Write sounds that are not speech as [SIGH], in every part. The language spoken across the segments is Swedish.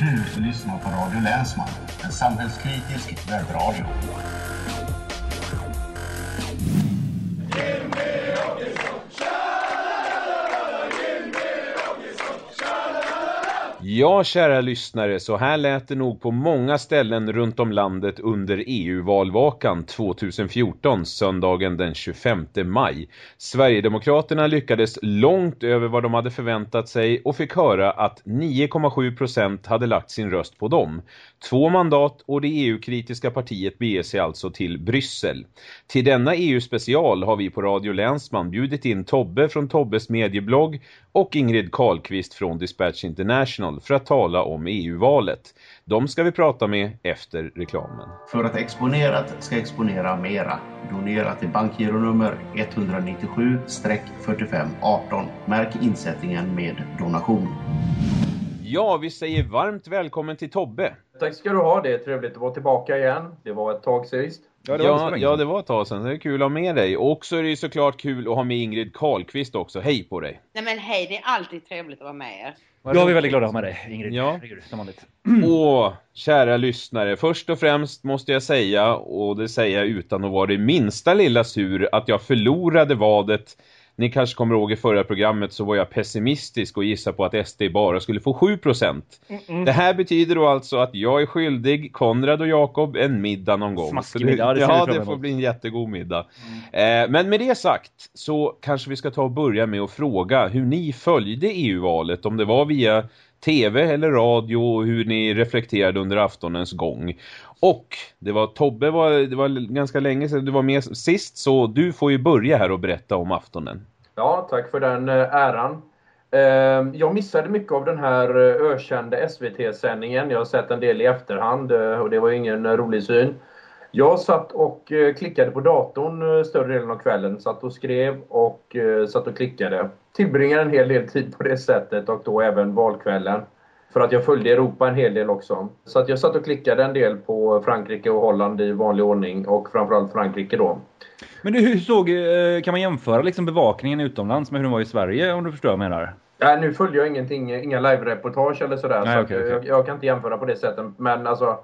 Du lyssnar på Radio Länsman, en samhällskritisk webbradio. Ja, kära lyssnare, så här lät det nog på många ställen runt om landet under EU-valvakan 2014, söndagen den 25 maj. Sverigedemokraterna lyckades långt över vad de hade förväntat sig och fick höra att 9,7 procent hade lagt sin röst på dem. Två mandat och det EU-kritiska partiet beger sig alltså till Bryssel. Till denna EU-special har vi på Radio Länsman bjudit in Tobbe från Tobbes medieblogg och Ingrid Karlqvist från Dispatch International för att tala om EU-valet. De ska vi prata med efter reklamen. För att exponerat ska exponera mera. Donera till bankgironummer 197-4518. Märk insättningen med donation. Ja, vi säger varmt välkommen till Tobbe. Tack ska du ha, det är trevligt att vara tillbaka igen. Det var ett tag sist. Ja, det var, ja, ja, det var ett tag sedan. Det är kul att ha med dig. Och så är det ju såklart kul att ha med Ingrid Karlqvist också. Hej på dig! Nej men hej, det är alltid trevligt att vara med er. Ja, vi är väldigt glada att ha med dig, Ingrid. Ja. Och [CLEARS THROAT] kära lyssnare, först och främst måste jag säga, och det säger jag utan att vara det minsta lilla sur, att jag förlorade vadet ni kanske kommer ihåg i förra programmet så var jag pessimistisk och gissade på att SD bara skulle få 7%. Mm -mm. Det här betyder då alltså att jag är skyldig Konrad och Jakob en middag någon gång. Smaskig middag, det, ja, det får bli en jättegod middag. Mm. Eh, men med det sagt så kanske vi ska ta och börja med att fråga hur ni följde EU-valet. Om det var via tv eller radio och hur ni reflekterade under aftonens gång. Och det var Tobbe var, det var ganska länge sedan du var med sist så du får ju börja här och berätta om aftonen. Ja, tack för den eh, äran. Ehm, jag missade mycket av den här eh, ökända SVT-sändningen. Jag har sett en del i efterhand eh, och det var ingen rolig syn. Jag satt och klickade på datorn större delen av kvällen. Satt och skrev och satt och klickade. Tillbringade en hel del tid på det sättet och då även valkvällen. För att jag följde Europa en hel del också. Så att jag satt och klickade en del på Frankrike och Holland i vanlig ordning och framförallt Frankrike då. Men du, hur såg, kan man jämföra liksom bevakningen utomlands med hur den var i Sverige om du förstår vad jag menar? Ja, nu följer jag ingenting, inga live-reportage eller sådär. Nej, så okay, okay. Jag, jag, kan inte jämföra på det sättet. Men alltså,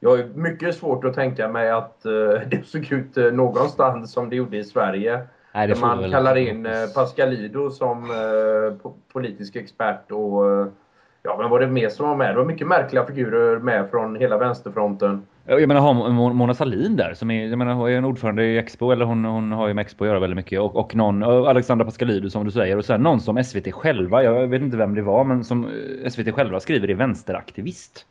jag har mycket svårt att tänka mig att uh, [LAUGHS] det såg ut uh, någonstans som det gjorde i Sverige. Nej, där man kallar in uh, Pascalido som politisk expert och Ja, men var det mer som var med? Det var mycket märkliga figurer med från hela vänsterfronten. Jag menar, har Mona Salin där, som är, jag menar, är en ordförande i Expo, eller hon, hon har ju med Expo att göra väldigt mycket. Och, och någon, Alexandra Pascalidou som du säger, och sen någon som SVT själva, jag vet inte vem det var, men som SVT själva skriver är vänsteraktivist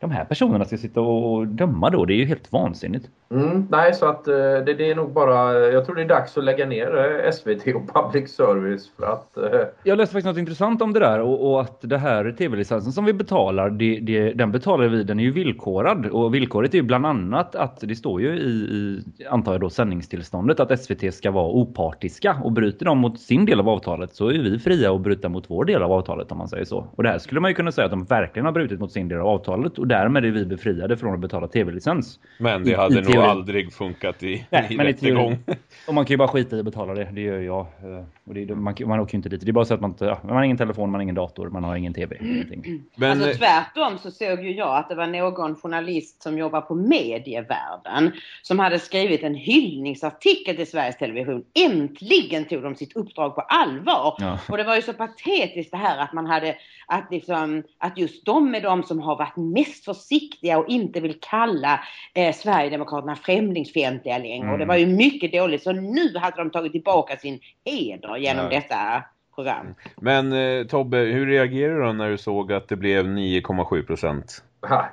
de här personerna ska sitta och döma då. Det är ju helt vansinnigt. Mm, nej, så att det, det, är nog bara... Jag tror det är dags att lägga ner SVT och public service för att... Jag läste faktiskt något intressant om det där och, och att det här tv-licensen som vi betalar, det, det, den betalar vi, den är ju villkorad. Och villkoret är ju bland annat att det står ju i, i antar jag då, sändningstillståndet att SVT ska vara opartiska. Och bryter de mot sin del av avtalet så är vi fria att bryta mot vår del av avtalet om man säger så. Och det här skulle man ju kunna säga att de verkligen har brutit mot sin del av avtalet därmed är vi befriade från att betala tv-licens. Men det hade I, i nog aldrig funkat i, Nej, i men rättegång. [LAUGHS] Och man kan ju bara skita i att betala det, det gör jag. Eh, och det, man, man åker ju inte dit. Det är bara så att man inte, ja, man har ingen telefon, man har ingen dator, man har ingen tv. Ingenting. Men, alltså tvärtom så såg ju jag att det var någon journalist som jobbar på medievärlden som hade skrivit en hyllningsartikel till Sveriges Television. Äntligen tog de sitt uppdrag på allvar. Ja. Och det var ju så patetiskt det här att man hade, att liksom, att just de är de som har varit mest försiktiga och inte vill kalla eh, Sverigedemokraterna främlingsfientliga längre. Mm. Och det var ju mycket dåligt. Så nu hade de tagit tillbaka sin heder genom ja. detta program. Men eh, Tobbe, hur reagerade du när du såg att det blev 9,7 procent?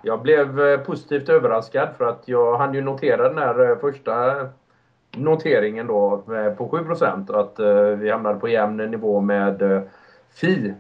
Jag blev eh, positivt överraskad för att jag hann ju notera den här eh, första noteringen då på 7 procent. Att vi hamnade på jämn nivå med Fi.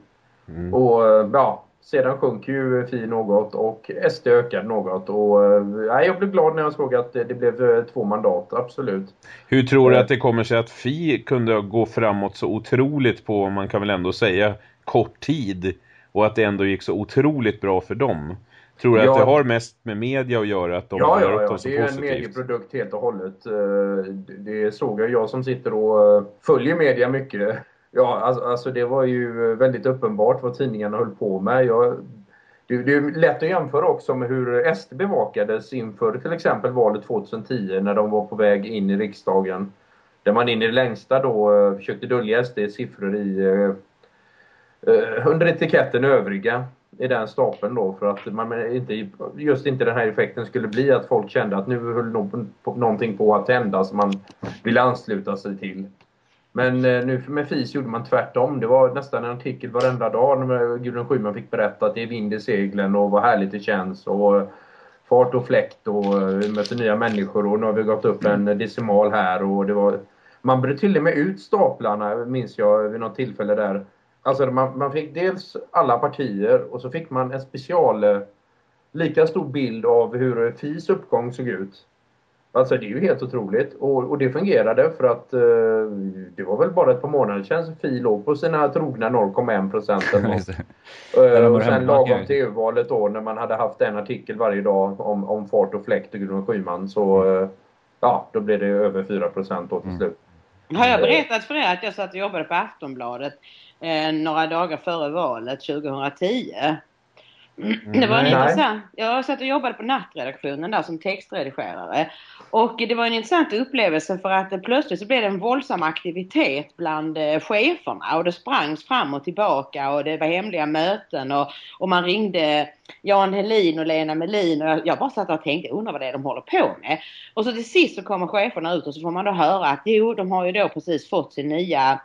Mm. Och ja, sedan sjönk ju Fi något och SD ökade något. Och, ja, jag blev glad när jag såg att det, det blev två mandat, absolut. Hur tror du att det kommer sig att Fi kunde gå framåt så otroligt på, man kan väl ändå säga, kort tid? Och att det ändå gick så otroligt bra för dem? Tror du ja. att det har mest med media att göra att de ja, ja, ja. det är positivt? en medieprodukt helt och hållet. Det såg jag, jag som sitter och följer media mycket Ja, alltså, alltså, det var ju väldigt uppenbart vad tidningarna höll på med. Jag, det, det är lätt att jämföra också med hur SD bevakades inför till exempel valet 2010 när de var på väg in i riksdagen. Där man in i det längsta då eh, försökte dölja SDs siffror i, eh, eh, under etiketten övriga i den stapeln då för att man inte, just inte den här effekten skulle bli att folk kände att nu höll någonting på att hända som man ville ansluta sig till. Men eh, nu med FIS gjorde man tvärtom. Det var nästan en artikel varenda dag när Gudrun Schyman fick berätta att det är vind i seglen och vad härligt det känns. Och fart och fläkt och eh, vi möter nya människor och nu har vi gått upp en decimal här och det var man bröt till och med ut staplarna, minns jag vid något tillfälle där. Alltså man, man fick dels alla partier och så fick man en special, eh, lika stor bild av hur FIs uppgång såg ut. Alltså det är ju helt otroligt och, och det fungerade för att uh, det var väl bara ett par månader sedan Fi låg på sina trogna 0,1 procent. uh, [LAUGHS] och sen lagom till EU-valet då när man hade haft en artikel varje dag om, om fart och fläkt och Gudrun Schyman så uh, ja, då blev det över 4 procent då till mm. slut. Har jag berättat för er att jag satt och jobbade på Aftonbladet eh, några dagar före valet 2010? Det var en intressant... Jag satt och jobbade på nattredaktionen där som textredigerare. Och det var en intressant upplevelse för att plötsligt så blev det en våldsam aktivitet bland eh, cheferna och det sprangs fram och tillbaka och det var hemliga möten och, och man ringde Jan Helin och Lena Melin och jag bara satt och tänkte, undrar vad det är de håller på med. Och så till sist så kommer cheferna ut och så får man då höra att jo, de har ju då precis fått sin nya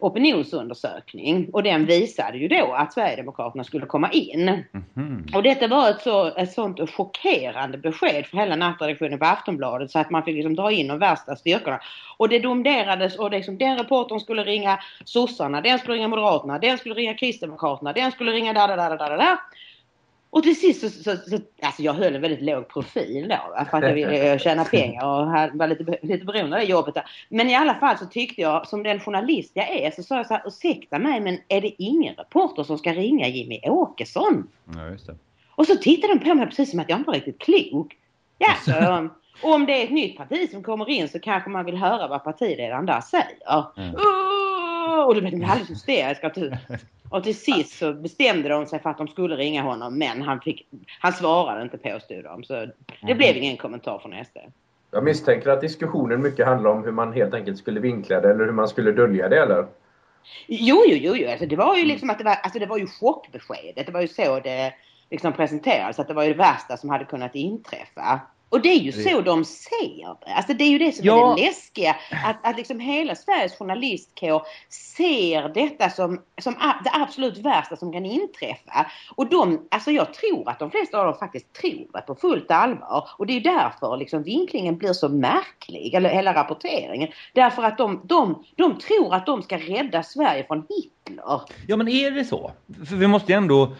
opinionsundersökning och den visade ju då att Sverigedemokraterna skulle komma in. Mm -hmm. Och detta var ett, så, ett sånt chockerande besked för hela nattredaktionen på Aftonbladet så att man fick liksom dra in de värsta styrkorna. Och det domderades och liksom, den reportern skulle ringa sossarna, den skulle ringa moderaterna, den skulle ringa kristdemokraterna, den skulle ringa där, där, där, där, där. Och till sist så, så, så, alltså jag höll en väldigt låg profil då för att jag ville tjäna [LAUGHS] pengar och var lite, lite beroende av det jobbet. Där. Men i alla fall så tyckte jag, som den journalist jag är, så sa jag så här, ursäkta mig men är det ingen reporter som ska ringa Jimmy Åkesson? Ja, just det. Och så tittade de på mig precis som att jag inte var riktigt klok. Ja, så, [LAUGHS] om det är ett nytt parti som kommer in så kanske man vill höra vad partiledaren där säger. Mm. Och då blev de alldeles hysteriska. Och till sist så bestämde de sig för att de skulle ringa honom men han, fick, han svarade inte påstod de. Så det mm. blev ingen kommentar från SD. Jag misstänker att diskussionen mycket handlar om hur man helt enkelt skulle vinkla det eller hur man skulle dölja det eller? Jo, jo, jo, jo. Alltså, det var ju liksom att det var, alltså, det var ju chockbeskedet. Det var ju så det liksom presenterades att det var ju det värsta som hade kunnat inträffa. Och det är ju så de ser det. Alltså det är ju det som ja. är det läskiga. Att, att liksom hela Sveriges journalistkår ser detta som, som det absolut värsta som kan inträffa. Och de, alltså jag tror att de flesta av dem faktiskt tror det på fullt allvar. Och det är därför liksom vinklingen blir så märklig, eller hela rapporteringen. Därför att de, de, de tror att de ska rädda Sverige från Hitler. Ja men är det så? För vi måste ju ändå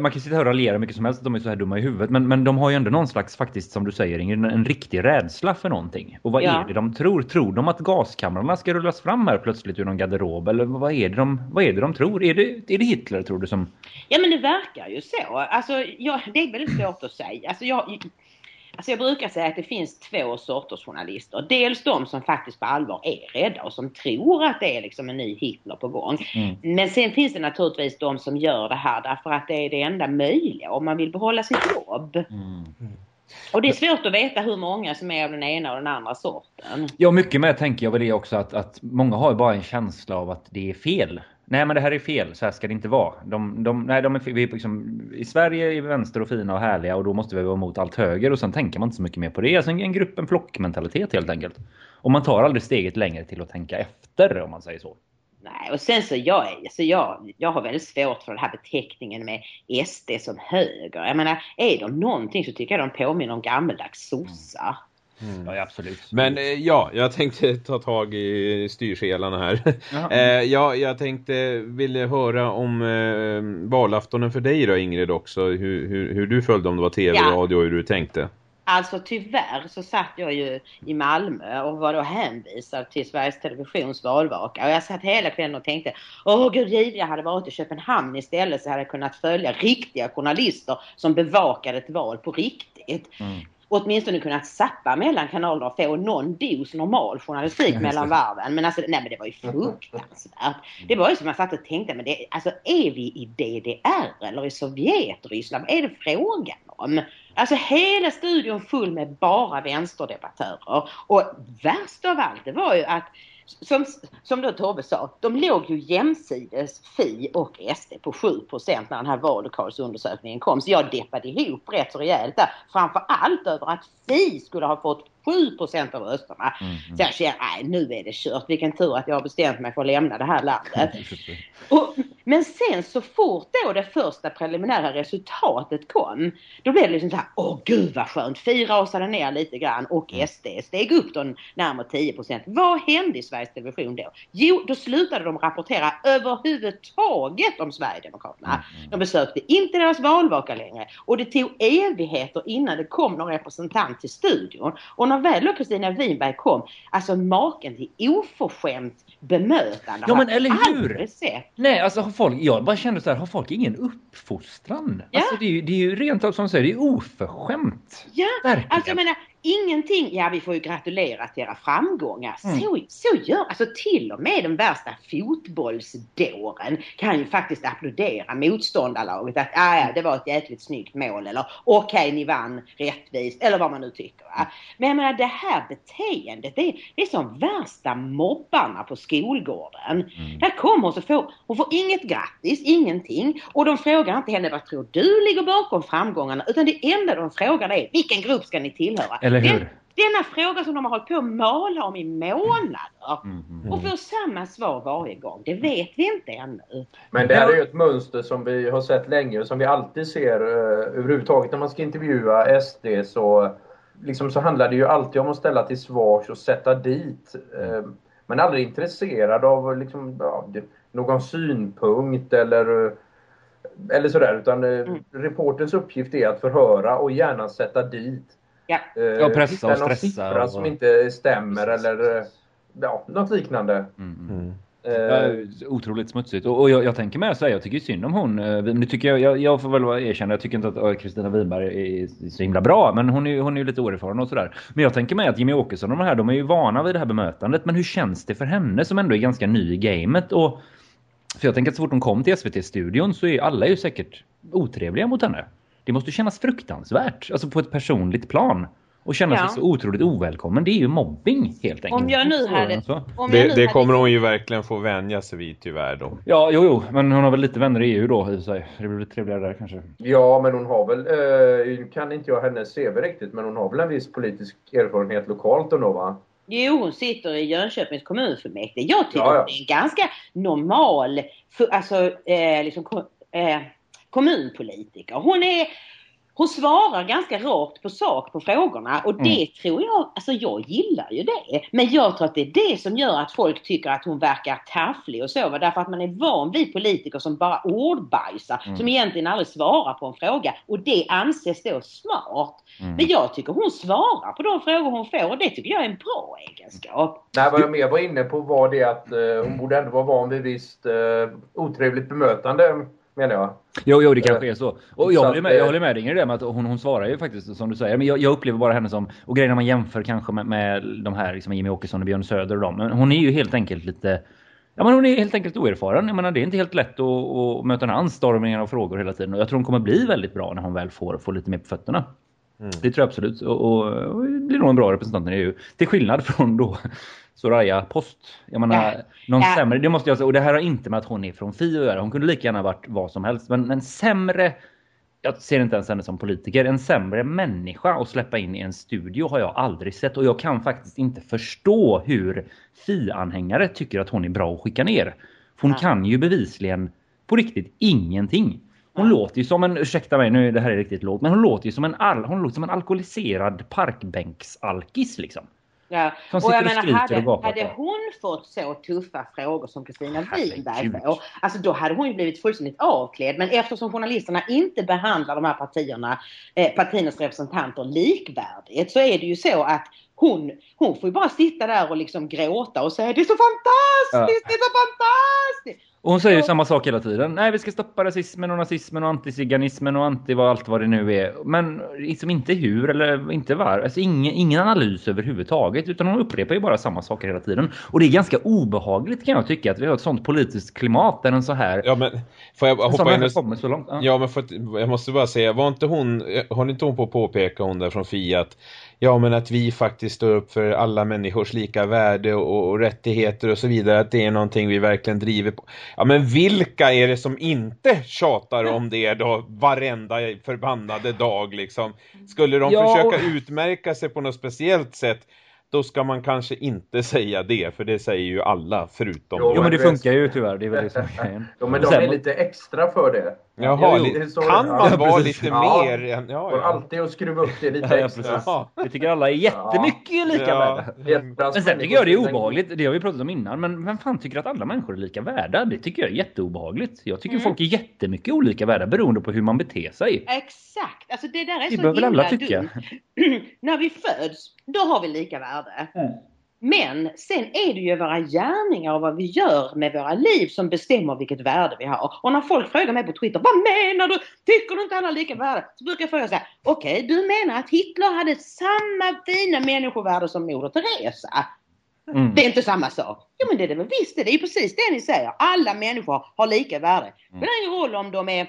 man kan sitta här och raljera mycket som helst att de är så här dumma i huvudet. Men, men de har ju ändå någon slags, faktiskt som du säger, en, en riktig rädsla för någonting. Och vad ja. är det de tror? Tror de att gaskamrarna ska rullas fram här plötsligt ur någon garderob? Eller vad är det de, vad är det de tror? Är det, är det Hitler tror du som... Ja men det verkar ju så. Alltså, ja, det är väldigt svårt att säga. Alltså, jag, Alltså jag brukar säga att det finns två sorters journalister. Dels de som faktiskt på allvar är rädda och som tror att det är liksom en ny Hitler på gång. Mm. Men sen finns det naturligtvis de som gör det här därför att det är det enda möjliga om man vill behålla sitt jobb. Mm. Och det är svårt att veta hur många som är av den ena och den andra sorten. Ja, mycket med tänker jag väl det också att, att många har bara en känsla av att det är fel nej men det här är fel, så här ska det inte vara. De, de, nej, de är, vi är liksom, I Sverige är vi vänster och fina och härliga och då måste vi vara emot allt höger och sen tänker man inte så mycket mer på det. Alltså en, en grupp, en flockmentalitet helt enkelt. Och man tar aldrig steget längre till att tänka efter om man säger så. Nej, och sen så jag, så jag, jag har väldigt svårt för den här beteckningen med SD som höger. Jag menar, är de någonting så tycker jag de påminner om gammeldags sossar. Mm. Ja, absolut. Men eh, ja, jag tänkte ta tag i styrselarna här. [LAUGHS] eh, ja, jag tänkte vilja höra om eh, valaftonen för dig då Ingrid också. Hur, hur, hur du följde om det var tv, ja. radio och hur du tänkte. Alltså tyvärr så satt jag ju i Malmö och var då hänvisad till Sveriges Televisions valvaka. Och jag satt hela kvällen och tänkte, åh gud giv jag hade varit i Köpenhamn istället så hade jag kunnat följa riktiga journalister som bevakade ett val på riktigt. Mm. Åtminstone kunnat sappa mellan kanalerna och få någon dos normal journalistik Ja, mellan varven. Men alltså, nej men det var ju fruktansvärt. Det var ju som man satt och tänkte, men det, alltså är vi i DDR eller i Sovjetryssland? Vad är det frågan om? Alltså hela studion full med bara vänsterdebattörer. Och värst av allt det var ju att som, som då Tobbe sa, de låg ju jämsides Fi och SD på 7 när den här vallokalsundersökningen kom. Så jag deppade ihop rätt så rejält där. Framförallt över att Fi skulle ha fått 7% av rösterna. Mm, Så jag känner, nej nu är det kört. Vilken tur att jag har bestämt mig för att lämna det här landet. [LAUGHS] Och, men sen så fort då det första preliminära resultatet kom, då blev det liksom så här, åh gud vad skönt, Fi rasade ner lite grann och SD steg upp då närmare 10% Vad hände i Sveriges Television då? Jo, då slutade de rapportera överhuvudtaget om Sverigedemokraterna. De besökte inte deras valvaka längre och det tog evigheter innan det kom någon representant till studion. Och när väl då Kristina Winberg kom, alltså maken till oförskämt bemötande Ja, men eller hur? Nej, alltså har folk, jag bara kände så här, har folk ingen uppfostran? Ja. Alltså det är det är ju rent av som säger, det är oförskämt. Ja, Verkligen. alltså jag menar ingenting, ja vi får ju gratulera till era framgångar. Mm. Så, så gör, alltså till och med den värsta fotbollsdåren kan ju faktiskt applådera motståndarlaget att ah, ja, det var ett jäkligt snyggt mål eller okej ni vann rättvist eller vad man nu tycker. Va? Men jag menar det här beteendet det är, det är som värsta mobbarna på skolgården. Mm. Där kommer hon så får hon får inget grattis, ingenting och de frågar inte henne vad tror du ligger bakom framgångarna utan det enda de frågar är vilken grupp ska ni tillhöra? Eller hur? Den, denna fråga som de har hållit på att mala om i månader Mm, mm. och får samma svar varje gång. Det vet vi inte ännu. Men det här är ju ett mönster som vi har sett länge och som vi alltid ser uh, överhuvudtaget när man ska intervjua SD så, liksom, så handlar det ju alltid om att ställa till svars och sätta dit. Uh, man är aldrig intresserad av liksom, ja, någon synpunkt eller, eh, eller sådär utan uh, Mm. reportens uppgift är att förhöra och gärna sätta dit. Ja. Uh, Ja, pressa och någon stressa siffra och- som inte stämmer eller uh, ja, något liknande. Mm, mm. Mm. Ja, otroligt smutsigt. Och, och jag, jag tänker med så här, jag tycker synd om hon. eh, Nu tycker jag, jag, jag får väl erkänna, jag tycker inte att eh, Kristina Winberg är så himla bra. Men hon är, hon är ju lite oerfaren och sådär. Men jag tänker mig att Jimmy Åkesson och de här, de är ju vana vid det här bemötandet. Men hur känns det för henne som ändå är ganska ny i gamet? Och, för jag tänker att så fort hon kom till SVT-studion så är alla ju säkert otrevliga mot henne. Det måste kännas fruktansvärt, alltså på ett personligt plan. Och känna sig Ja. så otroligt ovälkommen. Det är ju mobbing helt enkelt. Om jag nu hade... än så. Om jag Det, det hade- kommer hon ju verkligen få vänja sig vid tyvärr då. Ja, jo, jo, men hon har väl lite vänner i EU då i sig. Det blir lite trevligare där kanske. Ja, men hon har väl, eh, kan inte jag hennes CV riktigt, men hon har väl en viss politisk erfarenhet lokalt ändå va? Jo, hon sitter i Jönköpings kommunfullmäktige. Jag tycker Ja, ja. att det är en ganska normal för, alltså, eh, liksom, eh, kommunpolitiker. Hon är hon svarar ganska rakt på sak på frågorna och det tror jag, alltså jag gillar ju det. Men jag tror att det är det som gör att folk tycker att hon verkar tafflig och så. Därför att man är van vid politiker som bara ordbajsar, Mm. som egentligen aldrig svarar på en fråga. Och det anses då smart. Mm. Men jag tycker hon svarar på de frågor hon får och det tycker jag är en bra egenskap. Nej, vad jag mer var inne på var det att eh, hon borde ändå vara van vid visst eh, otrevligt bemötande, menar jag. Jo, jo, det kanske är så. Och jag Så håller med, jag eh, håller med dig i det med att hon, hon svarar ju faktiskt som du säger. Men jag, jag upplever bara henne som, och grejen när man jämför kanske med, med de här liksom Jimmy Åkesson och Björn Söder och dem. Men hon är ju helt enkelt lite, ja men hon är helt enkelt oerfaren. Jag menar det är inte helt lätt att, att möta en anstormningar och frågor hela tiden. Och jag tror hon kommer bli väldigt bra när hon väl får, får lite mer på fötterna. Mm. Det tror jag absolut. Och, och, och blir nog en bra representant i EU. Till skillnad från då Soraya Post. Jag menar, Ja. någon Ja. sämre, det måste jag säga. Och det här har inte med att hon är från Fi att göra. Hon kunde lika gärna varit vad som helst. Men, men sämre, jag ser inte ens henne som politiker, en sämre människa att släppa in i en studio har jag aldrig sett. Och jag kan faktiskt inte förstå hur Fi-anhängare tycker att hon är bra att skicka ner. För hon Ja. kan ju bevisligen på riktigt ingenting. Hon låter ju som en, ursäkta mig nu, det här är riktigt lågt, men hon låter ju som en, al, hon låter som en alkoholiserad parkbänksalkis liksom. Ja. Som Och jag och menar, skryter hade, och hade hon fått så tuffa frågor som Kristina Winberg får, alltså då hade hon ju blivit fullständigt avklädd. Men eftersom journalisterna inte behandlar de här partierna, eh, partiernas representanter likvärdigt så är det ju så att hon, hon får ju bara sitta där och liksom gråta och säga det är så fantastiskt, det är så fantastiskt! Och hon säger ju samma sak hela tiden. Nej, vi ska stoppa rasismen och nazismen och antiziganismen och anti vad allt vad det nu är. Men liksom inte hur eller inte var. Alltså ingen, ingen analys överhuvudtaget utan hon upprepar ju bara samma saker hela tiden. Och det är ganska obehagligt kan jag tycka att vi har ett sånt politiskt klimat där en så här... Ja, men får jag hoppa in kommer så långt? Ja. Ja, men för att, jag måste bara säga, var inte hon, håller inte hon på att påpeka hon där från Fiat Ja men att vi faktiskt står upp för alla människors lika värde och, och, rättigheter och så vidare. Att det är någonting vi verkligen driver på. Ja men vilka är det som inte tjatar om det då varenda förbannade dag liksom? Skulle de Ja. försöka utmärka sig på något speciellt sätt då ska man kanske inte [LAUGHS] säga det. För det säger ju alla förutom Jo, Jo men det funkar ju tyvärr, det är väl det som är grejen. [LAUGHS] Ja, men Och de är lite extra för det. Jaha, Ja, jo, så kan man Ja, vara precis. lite Ja. mer än... Ja, Går alltid att skruva upp det [LAUGHS] lite extra. precis. Ja. Vi tycker alla är jättemycket lika Ja. värda. Hjärtas Men sen tycker jag det är obehagligt, det har vi pratat om innan, men vem fan tycker att alla människor är lika värda? Det tycker jag är jätteobehagligt. Jag tycker Mm. folk är jättemycket olika värda beroende på hur man beter sig. Exakt, alltså det där är Det så bör väl alla himla tycka. dumt. [CLEARS THROAT] När vi föds, då har vi lika värde. Men sen är det ju våra gärningar och vad vi gör med våra liv som bestämmer vilket värde vi har. Och när folk frågar mig på Twitter, vad menar du? Tycker du inte alla har lika värde? Så brukar jag fråga så här, okej du menar att Hitler hade samma fina människovärde som Moder Teresa? Mm. Det är inte samma sak. Jo men det är det väl visst det är ju precis det ni säger. Alla människor har lika värde. Mm. Det spelar ingen roll om de är,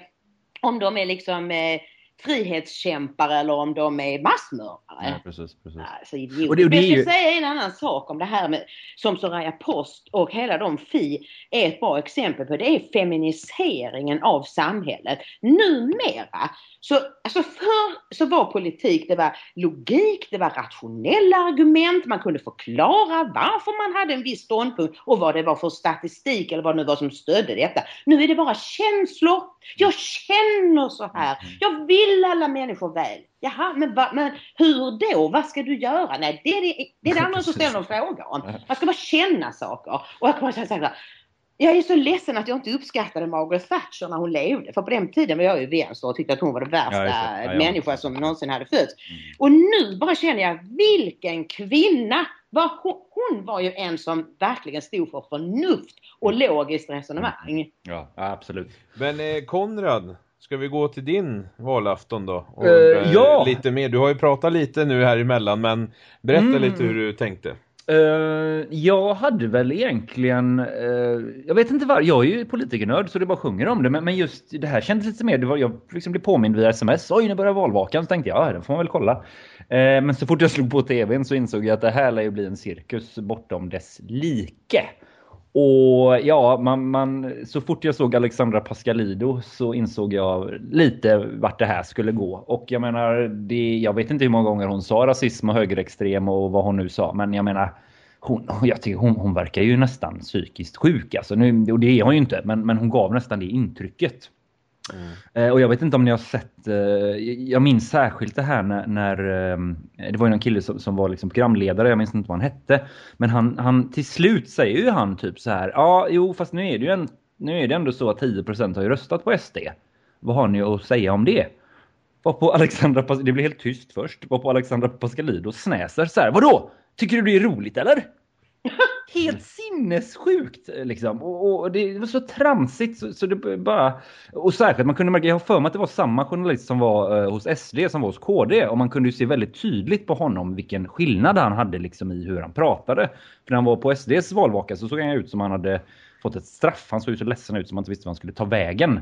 om de är liksom eh, frihetskämpar eller om de är massmördare. Ja, precis, precis. Alltså. Och det- och det är jag ju- ska säga en annan sak om det här med som Soraya Post och hela de Fi är ett bra exempel på. Det är feminiseringen av samhället. Numera så, alltså förr så var politik, det var logik, det var rationella argument, man kunde förklara varför man hade en viss ståndpunkt och vad det var för statistik eller vad det nu var som stödde detta. Nu är det bara känslor. Jag känner så här. Jag vill alla människor väl. Jaha, men, va, men hur då? Vad ska du göra? Nej, det är det, det, är det andra som ställer fråga om. Man ska bara känna saker. Och jag kommer att säga jag är så ledsen att jag inte uppskattade Margaret Thatcher när hon levde. För på den tiden var jag ju vänster och tyckte att hon var den värsta Ja. Ja, ja. människa som någonsin hade fötts. Och nu bara känner jag, vilken kvinna! Vad hon, hon var ju en som verkligen stod för förnuft och logiskt resonemang. Ja, absolut. Men eh, Konrad, ska vi gå till din valafton då? Och, Eh, ja. Lite mer. Du har ju pratat lite nu här emellan, men berätta Mm. lite hur du tänkte. Eh, jag hade väl egentligen, eh, jag vet inte var, jag är ju politikernörd så det bara sjunger om det, men, men just det här kändes lite mer, det var, jag liksom blev påmind via sms, oj nu börjar valvakan, så tänkte jag, ja det får man väl kolla. Eh, men så fort jag slog på tvn så insåg jag att det här lär ju bli en cirkus bortom dess like. Och ja, man, man, så fort jag såg Alexandra Pascalido så insåg jag lite vart det här skulle gå. Och jag menar, det, jag vet inte hur många gånger hon sa rasism och högerextrem och vad hon nu sa. Men jag menar, hon, [LAUGHS] jag tycker hon, hon verkar ju nästan psykiskt sjuk. Alltså nu, och det är hon ju inte, men, men hon gav nästan det intrycket. Mm. och jag vet inte om ni har sett, eh, jag minns särskilt det här när, när eh, det var ju någon kille som, som var liksom programledare, jag minns inte vad han hette. Men han, han till slut säger ju han typ så här, ja jo fast nu är det ju en, nu är det ändå så att 10% har ju röstat på SD. Vad har ni att säga om det? Var på Alexandra, Pas- det blev helt tyst först, var på Alexandra Pascalido snäser så här, vadå? Tycker du det är roligt eller? [LAUGHS] Helt sinnessjukt liksom. Och, och det var så tramsigt så, så det bara... Och särskilt man kunde märka, jag har för mig att det var samma journalist som var eh, hos SD som var hos KD. Och man kunde ju se väldigt tydligt på honom vilken skillnad han hade liksom i hur han pratade. För när han var på SDs valvaka så såg han ut som han hade fått ett straff. Han såg ju så ledsen ut som han inte visste vad han skulle ta vägen.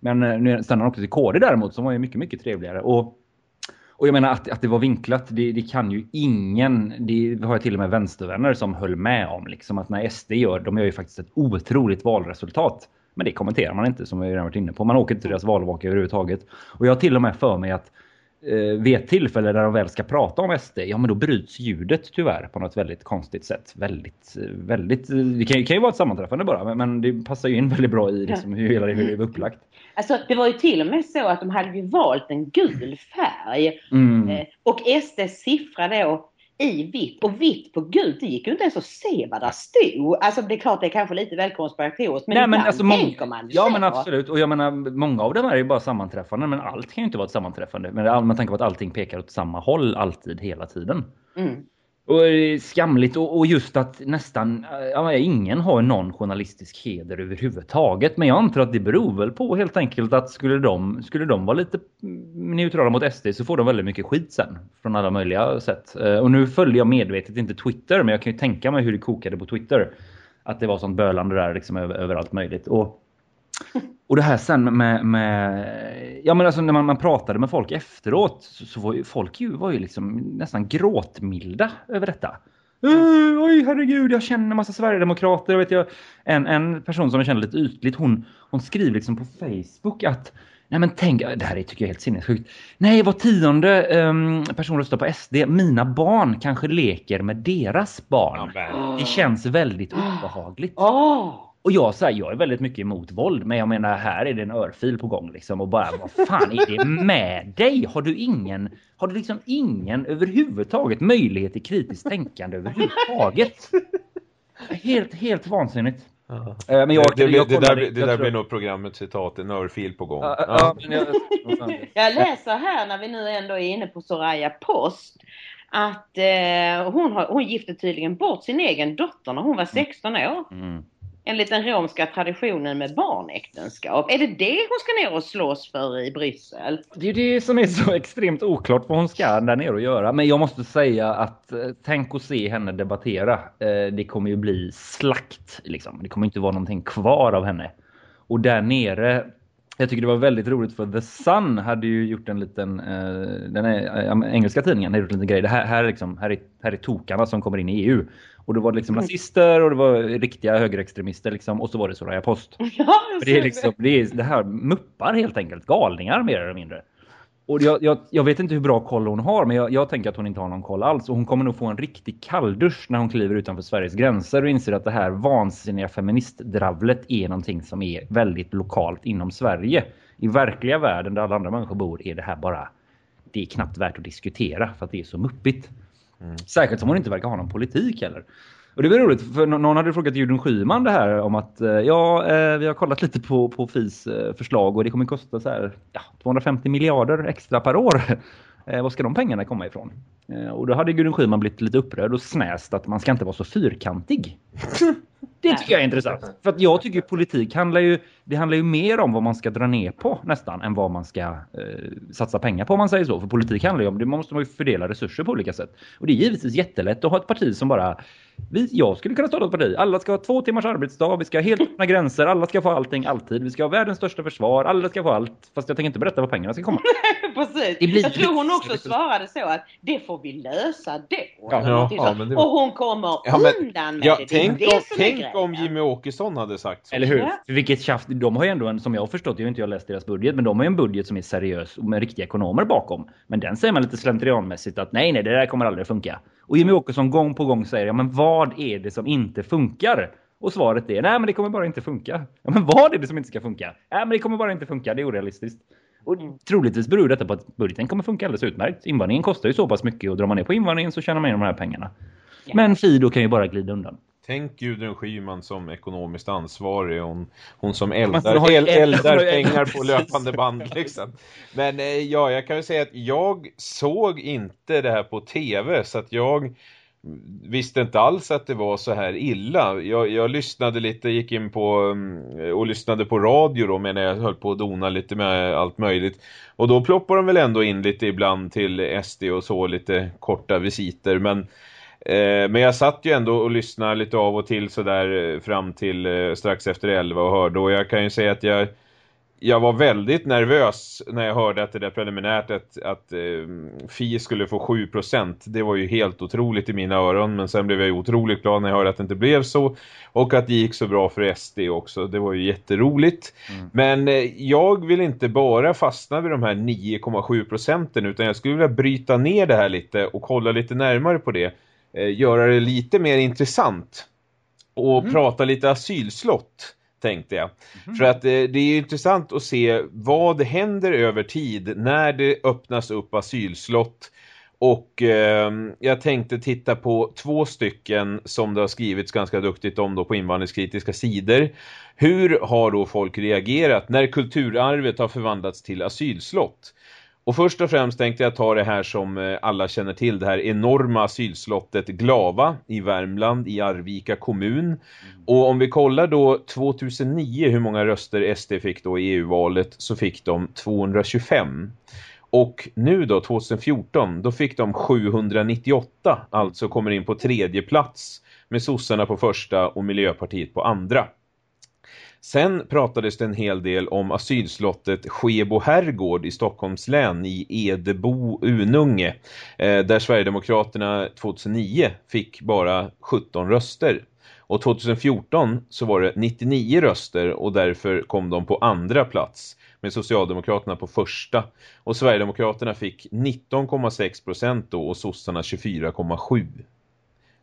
Men eh, nu stannar han också till KD däremot som var ju mycket, mycket trevligare. Och och jag menar att, att det var vinklat, det, det kan ju ingen, det har jag till och med vänstervänner som höll med om. Liksom att när SD gör, de gör ju faktiskt ett otroligt valresultat. Men det kommenterar man inte som vi redan varit inne på. Man åker inte till deras valvaka överhuvudtaget. Och jag har till och med för mig att eh, vid ett tillfälle där de väl ska prata om SD, ja men då bryts ljudet tyvärr på något väldigt konstigt sätt. Väldigt, väldigt, det kan, ju- kan ju vara ett sammanträffande bara, men, men det passar ju in väldigt bra i liksom, hur hela det är upplagt. Alltså det var ju till och med så att de hade ju valt en gul färg. Mm. Eh, Och SDs siffra då i vitt och vitt på gult, det gick ju inte ens att se vad där stod. Alltså det är klart det är kanske lite väl konspiratoriskt men Nej, men alltså, tänker man Ja men absolut. Och jag menar, många av dem är ju bara sammanträffanden. Men allt kan ju inte vara ett sammanträffande. Men man tänker på att allting pekar åt samma håll alltid, hela tiden. Mm. Och eh, skamligt och, och, just att nästan eh, ja, ingen har någon journalistisk heder överhuvudtaget. Men jag antar att det beror väl på helt enkelt att skulle de, skulle de vara lite neutrala mot SD så får de väldigt mycket skit sen. Från alla möjliga sätt. Eh, och nu följer jag medvetet inte Twitter men jag kan ju tänka mig hur det kokade på Twitter. Att det var sånt bölande där liksom över, överallt möjligt. Och och det här sen med, med ja men alltså när man, man pratade med folk efteråt så, så var ju folk ju, var ju liksom nästan gråtmilda över detta. Uh, oj herregud, jag känner en massa Sverigedemokrater. Jag vet jag, en, en person som jag känner lite ytligt, hon, hon skriver liksom på Facebook att Nej men tänk, det här är, tycker jag är helt sinnessjukt. Nej, var tionde um, person röstar på SD. Mina barn kanske leker med deras barn. Det känns väldigt obehagligt. Oh. Och jag, så här, jag är väldigt mycket emot våld. Men jag menar, här är det en örfil på gång. Liksom, och bara, vad fan är det med dig? Har du ingen, har du liksom ingen överhuvudtaget möjlighet till kritiskt tänkande överhuvudtaget? Helt, helt vansinnigt. Ja. Men jag, det, det, jag det, där, det där tror... blir nog programmet citat, en örfil på gång. Ja, ja. jag, [LAUGHS] jag läser här när vi nu ändå är inne på Soraya Post att eh, hon, har, hon gifte tydligen bort sin egen dotter när hon var 16 år. Mm enligt den romska traditionen med barnäktenskap. Är det det hon ska ner och slåss för i Bryssel? Det är det som är så extremt oklart vad hon ska där nere och göra. Men jag måste säga att eh, tänk att se henne debattera. Eh, det kommer ju bli slakt. Liksom. Det kommer inte vara någonting kvar av henne. Och där nere jag tycker det var väldigt roligt för The Sun hade ju gjort en liten eh, den är, äh, eh, engelska tidningen hade gjort en liten grej. Det här, här, liksom, här, är, här är tokarna som kommer in i EU. Och det var liksom mm. nazister och det var riktiga högerextremister liksom, och så var det Soraya Post. [LAUGHS] Ja, det, är liksom, det, är, det här muppar helt enkelt, galningar mer eller mindre. Och jag, jag, jag, vet inte hur bra koll hon har, men jag, jag, tänker att hon inte har någon koll alls. Och hon kommer nog få en riktig kalldusch när hon kliver utanför Sveriges gränser och inser att det här vansinniga feministdravlet är någonting som är väldigt lokalt inom Sverige. I verkliga världen där alla andra människor bor är det här bara, det är knappt värt att diskutera för att det är så muppigt. Mm. Säkert som hon inte verkar ha någon politik heller. Och det var roligt, för någon hade frågat Gudrun Schyman det här om att eh, ja, eh, vi har kollat lite på, på FIs eh, förslag och det kommer kosta så här, ja, 250 miljarder extra per år. [LAUGHS] Vad ska de pengarna komma ifrån? Och då hade Gudrun Schyman blivit lite upprörd och snäst att man ska inte vara så fyrkantig. [LAUGHS] Det tycker jag är intressant. För att jag tycker politik handlar ju, det handlar ju mer om vad man ska dra ner på nästan än vad man ska eh, satsa pengar på om man säger så. För politik handlar ju om, det måste man ju fördela resurser på olika sätt. Och det är givetvis jättelätt att ha ett parti som bara vi, jag skulle kunna starta ett parti. Alla ska ha två timmars arbetsdag. Vi ska ha helt öppna gränser. Alla ska få allting alltid. Vi ska ha världens största försvar. Alla ska få allt. Fast jag tänker inte berätta var pengarna ska komma. [LAUGHS] Precis. Det blir jag tror hon också svarade så att det får vi lösa då. Ja, ja, men var... Och hon kommer ja, men, undan med ja, det. Tänk, det om, tänk om Jimmy Åkesson hade sagt så. Eller hur? Ja. Vilket tjafs. De har ju ändå en, som jag har förstått, jag har inte jag läst deras budget, men de har ju en budget som är seriös och med riktiga ekonomer bakom. Men den säger man lite slentrianmässigt att nej, nej, det där kommer aldrig funka. Och Jimmy Åkesson gång på gång säger, ja men vad är det som inte funkar? Och svaret är, nej men det kommer bara inte funka. Ja men vad är det som inte ska funka? Nej men det kommer bara inte funka, det är orealistiskt. Och troligtvis beror detta på att budgeten kommer funka alldeles utmärkt. Invandringen kostar ju så pass mycket och drar man ner på invandringen så tjänar man in de här pengarna. Ja. Men Fido kan ju bara glida undan. Tänk Gudrun Schyman som ekonomiskt ansvarig. Hon, hon som eldar, el, eldar pengar på löpande band. [LAUGHS] Liksom. Men eh, ja, jag kan ju säga att jag såg inte det här på tv. Så att jag visste inte alls att det var så här illa. Jag, jag lyssnade lite, gick in på mm, och lyssnade på radio då medan jag höll på att dona lite med allt möjligt. Och då ploppar de väl ändå in lite ibland till SD och så, lite korta visiter. Men men jag satt ju ändå och lyssnade lite av och till sådär eh, fram till eh, strax efter 11 och hörde. Och jag kan ju säga att jag, jag var väldigt nervös när jag hörde att det där preliminärt att, att eh, FI skulle få 7%. Det var ju helt otroligt i mina öron. Men sen blev jag ju otroligt glad när jag hörde att det inte blev så. Och att det gick så bra för SD också. Det var ju jätteroligt. Mm. Men eh, jag vill inte bara fastna vid de här 9,7% utan jag skulle vilja bryta ner det här lite och kolla lite närmare på det eh, göra det lite mer intressant och mm. prata lite asylslott tänkte jag. Mm. För att eh, det är intressant att se vad händer över tid när det öppnas upp asylslott och eh, jag tänkte titta på två stycken som det har skrivits ganska duktigt om då på invandringskritiska sidor. Hur har då folk reagerat när kulturarvet har förvandlats till asylslott? Och först och främst tänkte jag ta det här som eh, alla känner till, det här enorma asylslottet Glava i Värmland i Arvika kommun. Mm. Och om vi kollar då 2009 hur många röster SD fick då i EU-valet så fick de 225. Och nu då 2014 då fick de 798, alltså kommer in på tredje plats med sossarna på första och Miljöpartiet på andra. Sen pratades det en hel del om asylslottet Skebo herrgård i Stockholms län i Edebo Ununge eh, där Sverigedemokraterna 2009 fick bara 17 röster. Och 2014 så var det 99 röster och därför kom de på andra plats med Socialdemokraterna på första. Och Sverigedemokraterna fick 19,6 procent då och sossarna 24,7.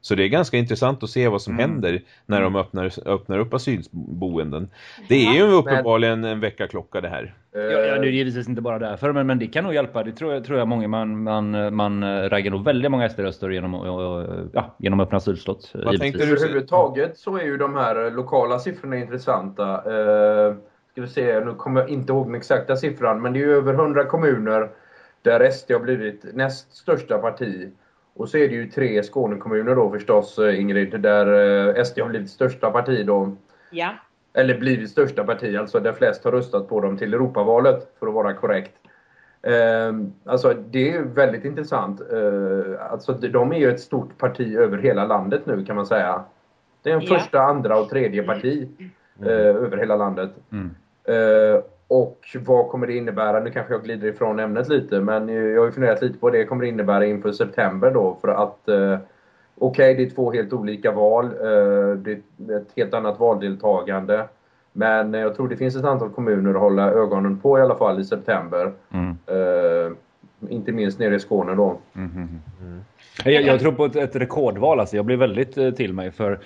Så det är ganska intressant att se vad som mm. händer när de öppnar, öppnar upp asylboenden. Det är ju uppenbarligen en veckaklocka det här. Ja, ja, nu är det givetvis inte bara därför, men, men det kan nog hjälpa. Det tror jag, tror jag många, man, man, man raggar nog väldigt många SD-röster genom, ja, genom öppna asylslott. Vad tänkte du? Överhuvudtaget så är ju de här lokala siffrorna intressanta. Uh, ska vi se, nu kommer jag inte ihåg den exakta siffran, men det är ju över 100 kommuner där SD har blivit näst största parti. Och så är det ju tre Skånekommuner då förstås, eh, Ingrid, där eh, SD har blivit största parti då. Ja. Eller blivit största parti, alltså där flest har röstat på dem till Europavalet, för att vara korrekt. Eh, alltså det är väldigt intressant. Eh, alltså de är ju ett stort parti över hela landet nu kan man säga. Det är en ja. första, andra och tredje parti mm. över hela landet. Mm. Och vad kommer det innebära? Nu kanske jag glider ifrån ämnet lite, men jag har ju funderat lite på vad det kommer det innebära inför september då. För att eh, okej, okay, det är två helt olika val. Eh, det är ett helt annat valdeltagande. Men jag tror det finns ett antal kommuner att hålla ögonen på i alla fall i september. Mm. Eh, inte minst nere i Skåne då. Mm, mm, mm. jag, jag, tror på ett, ett rekordval. Alltså. Jag blir väldigt eh, till mig. för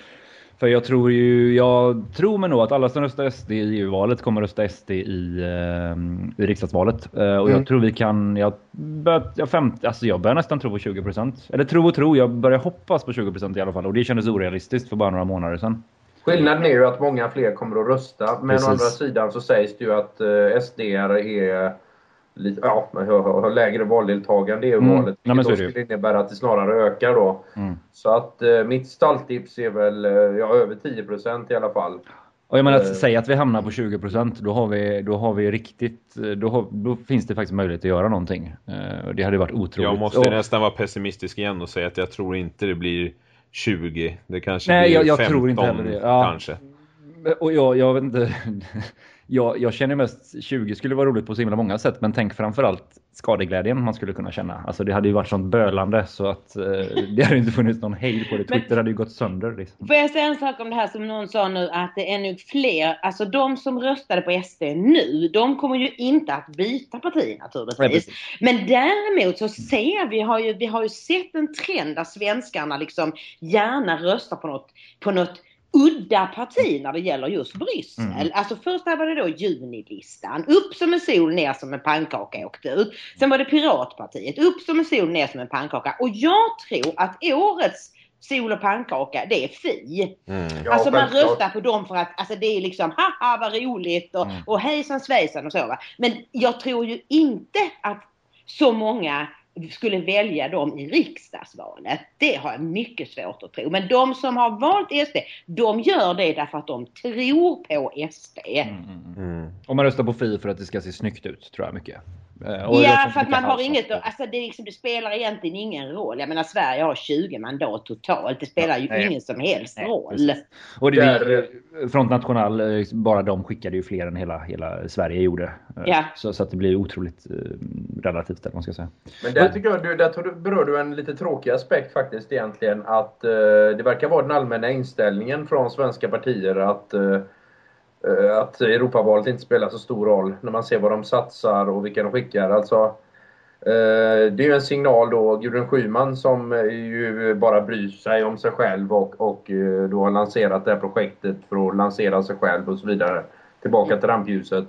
för jag tror ju, jag tror mig nog att alla som röstar SD i EU-valet kommer rösta SD i, eh, i riksdagsvalet. Eh, och mm. jag tror vi kan, jag bör, jag, fem, alltså jag börjar nästan tro på 20%. Eller tro och tro, jag börjar hoppas på 20% i alla fall. Och det kändes orealistiskt för bara några månader sedan. Skillnaden är ju att många fler kommer att rösta. Men Precis. å andra sidan så sägs det ju att eh, SD är lite, ja, har lägre valdeltagande i mm. valet. Ja, men så skulle innebära att det snarare ökar då. Mm. Så att eh, mitt stalltips är väl eh, ja, över 10% i alla fall. Och jag menar, att eh. säga att vi hamnar på 20% då har vi, då har vi riktigt, eh, då, har, då finns det faktiskt möjlighet att göra någonting. Det hade varit otroligt. Jag måste och, nästan vara pessimistisk igen och säga att jag tror inte det blir 20. Det kanske nej, blir jag, jag 15 tror inte heller det. Ja. kanske. Och jag, jag vet inte [LAUGHS] jag, jag känner mest 20 skulle vara roligt på så himla många sätt men tänk framförallt skadeglädjen man skulle kunna känna. Alltså det hade ju varit sånt bölande så att eh, [LAUGHS] det hade inte funnits någon hejd på det. Twitter men, hade ju gått sönder. Liksom. Får jag säga en sak om det här som någon sa nu att det är nog fler, alltså de som röstade på SD nu, de kommer ju inte att byta parti naturligtvis. Ja, men däremot så ser vi, har ju, vi har ju sett en trend där svenskarna liksom gärna röstar på något, på något udda parti när det gäller just Bryssel. Mm. Alltså först var det då junilistan. Upp som en sol, ner som en pannkaka åkte ut. Sen var det Piratpartiet. Upp som en sol, ner som en pannkaka. Och jag tror att årets sol och pannkaka, det är Fi. Mm. Alltså man röstar på dem för att alltså det är liksom haha vad roligt och, mm. och hejsan svejsan och så va. Men jag tror ju inte att så många skulle välja dem i riksdagsvalet. Det har jag mycket svårt att tro. Men de som har valt SD, de gör det därför att de tror på SD. Mm, mm, mm. Och man röstar på Fi för att det ska se snyggt ut, tror jag mycket. Eh, och ja, för att man har inget, alltså det, liksom, det, spelar egentligen ingen roll. Jag menar Sverige har 20 mandat totalt. Det spelar ju nej. ingen som helst nej, roll. Precis. Och det, Där, Front National, eh, bara de skickade ju fler än hela, hela Sverige gjorde. Eh, ja. Så, så att det blir otroligt relativt där, man ska säga. Men där tycker jag, du, där berör du en lite tråkig aspekt faktiskt egentligen. Att uh, det verkar vara den allmänna inställningen från svenska partier att uh, Eh, att Europavalet inte spelar så stor roll när man ser vad de satsar och vilka de skickar. Alltså, eh, det är ju en signal då, Gudrun Schyman som ju bara bryr sig om sig själv och, och eh, då har lanserat det här projektet för att lansera sig själv och så vidare. Tillbaka till rampljuset.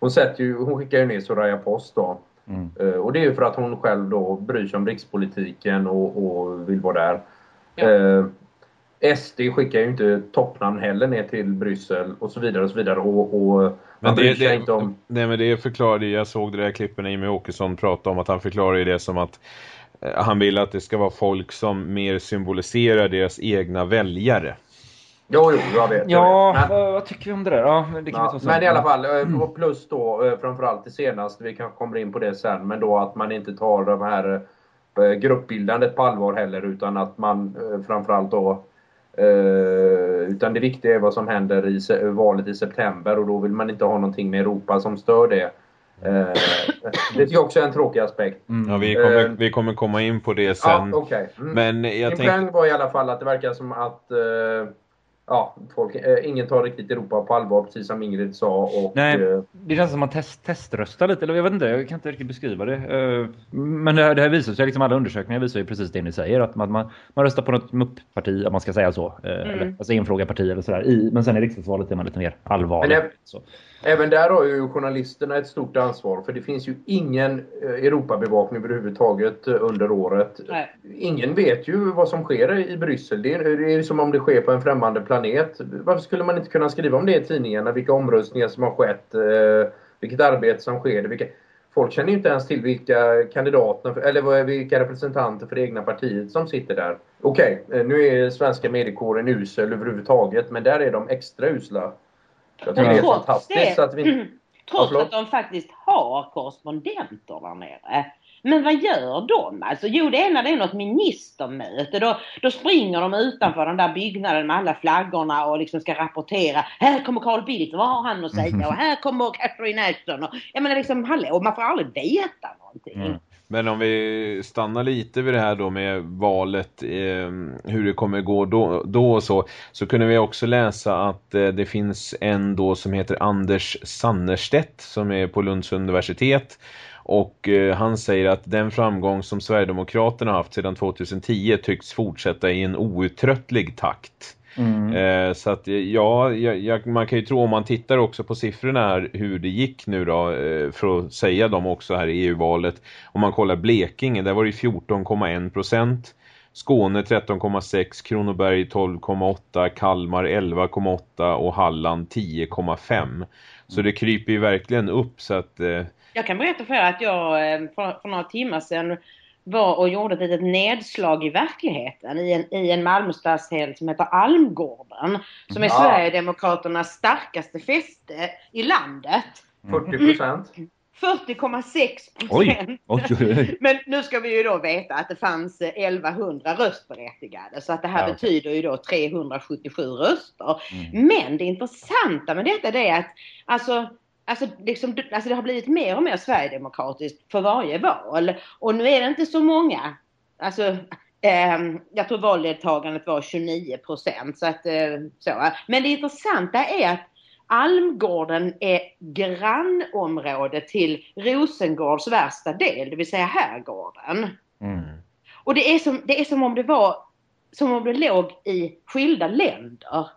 Hon, sätter ju, hon skickar ju ner Soraya Post då. Mm. Och det är ju för att hon själv då bryr sig om rikspolitiken och, och vill vara där. Ja. SD skickar ju inte toppnamn heller ner till Bryssel och så vidare och så vidare. Och, och men det, det, inte om... Nej men det förklarade jag såg det där klippen när Jimmy Åkesson pratade om att han förklarade det som att eh, han vill att det ska vara folk som mer symboliserar deras egna väljare. Jo, jo, jag vet. Ja, jag vet. Men, vad tycker vi om det där? Ja, det kan ja, men i alla fall, eh, och plus då eh, framförallt det senaste, vi kanske kommer in på det sen, men då att man inte tar de här gruppbildandet på allvar heller utan att man framförallt då utan det viktiga är vad som händer i valet i september och då vill man inte ha någonting med Europa som stör det. Uh, det tycker jag också är en tråkig aspekt. Mm. Ja, vi, kommer, uh, vi kommer komma in på det sen. Ja, okay. mm. Men jag Min tänk... poäng var i alla fall att det verkar som att ja, folk, eh, ingen tar riktigt Europa på allvar, precis som Ingrid sa. Och, Nej, eh, det känns som att man test, teströstar lite, eller jag vet inte, jag kan inte riktigt beskriva det. Eh, men det här, det här visar sig, liksom alla undersökningar visar ju precis det ni säger, att man, man, man röstar på något MUP-parti, om man ska säga så. Eh, mm. eller, alltså enfråga-parti eller sådär. I, men sen i riksdagsvalet är man lite mer allvarlig. Men det, Även där har ju journalisterna ett stort ansvar för det finns ju ingen eh, Europabevakning överhuvudtaget eh, under året. Nej. Ingen vet ju vad som sker i Bryssel. Det är, det är som om det sker på en främmande planet. Varför skulle man inte kunna skriva om det i tidningarna? Vilka omröstningar som har skett? Eh, vilket arbete som sker? Vilka... Folk känner ju inte ens till vilka kandidater eller vilka representanter för det egna partiet som sitter där. Okej, okay, nu är svenska mediekåren usel överhuvudtaget men där är de extra usla. Jag tycker det är fantastiskt det, att vi... Trots att de faktiskt har korrespondenter där nere. Men vad gör de? Alltså, jo, det är när det är något ministermöte. Då, då springer de utanför den där byggnaden med alla flaggorna och liksom ska rapportera. Här kommer Carl Bildt, vad har han att säga? Och här kommer Catherine Ashton. Och, jag menar liksom, hallå, man får aldrig veta någonting. Mm. Men om vi stannar lite vid det här då med valet, eh, hur det kommer gå då, då och så, så kunde vi också läsa att eh, det finns en då som heter Anders Sannerstedt som är på Lunds universitet och eh, han säger att den framgång som Sverigedemokraterna haft sedan 2010 tycks fortsätta i en outtröttlig takt. Mm. Eh, så att ja, jag, man kan ju tro om man tittar också på siffrorna här hur det gick nu då eh, för att säga dem också här i EU-valet. Om man kollar Blekinge, där var det 14,1 procent. Skåne 13,6, Kronoberg 12,8, Kalmar 11,8 och Halland 10,5. Så det kryper ju verkligen upp så att... Eh... Jag kan berätta för er att jag eh, för, för några timmar sedan var och gjorde ett litet nedslag i verkligheten i en, i en Malmö som heter Almgården. Som är ja. Sverigedemokraternas starkaste fäste i landet. 40 procent. 40,6 procent. [LAUGHS] Men nu ska vi ju då veta att det fanns 1100 röstberättigade. Så att det här ja, betyder ju då 377 röster. Mm. Men det intressanta med detta det är att alltså Alltså, liksom, alltså det har blivit mer och mer sverigedemokratiskt för varje val. Och nu är det inte så många. Alltså, eh, jag tror valdeltagandet var 29 procent. Så att, eh, så. Men det intressanta är att Almgården är grannområde till Rosengårds värsta del, det vill säga Herrgården. Mm. Och det är, som, det är som om det var som om det låg i skilda länder.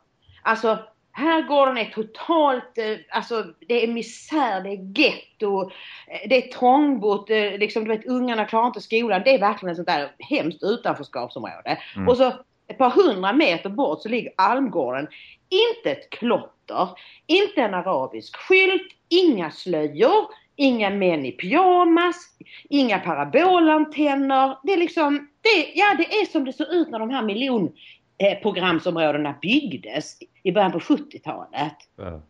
Alltså Herrgården är totalt, eh, alltså det är misär, det är getto, eh, det är trångbott, eh, liksom du vet ungarna klarar inte skolan. Det är verkligen ett sånt där hemskt utanförskapsområde. Mm. Och så ett par hundra meter bort så ligger Almgården. Inte ett klotter, inte en arabisk skylt, inga slöjor, inga män i pyjamas, inga parabolantenner. Det är liksom, det, ja det är som det såg ut när de här Eh, programsområdena byggdes i början på 70-talet. Mm.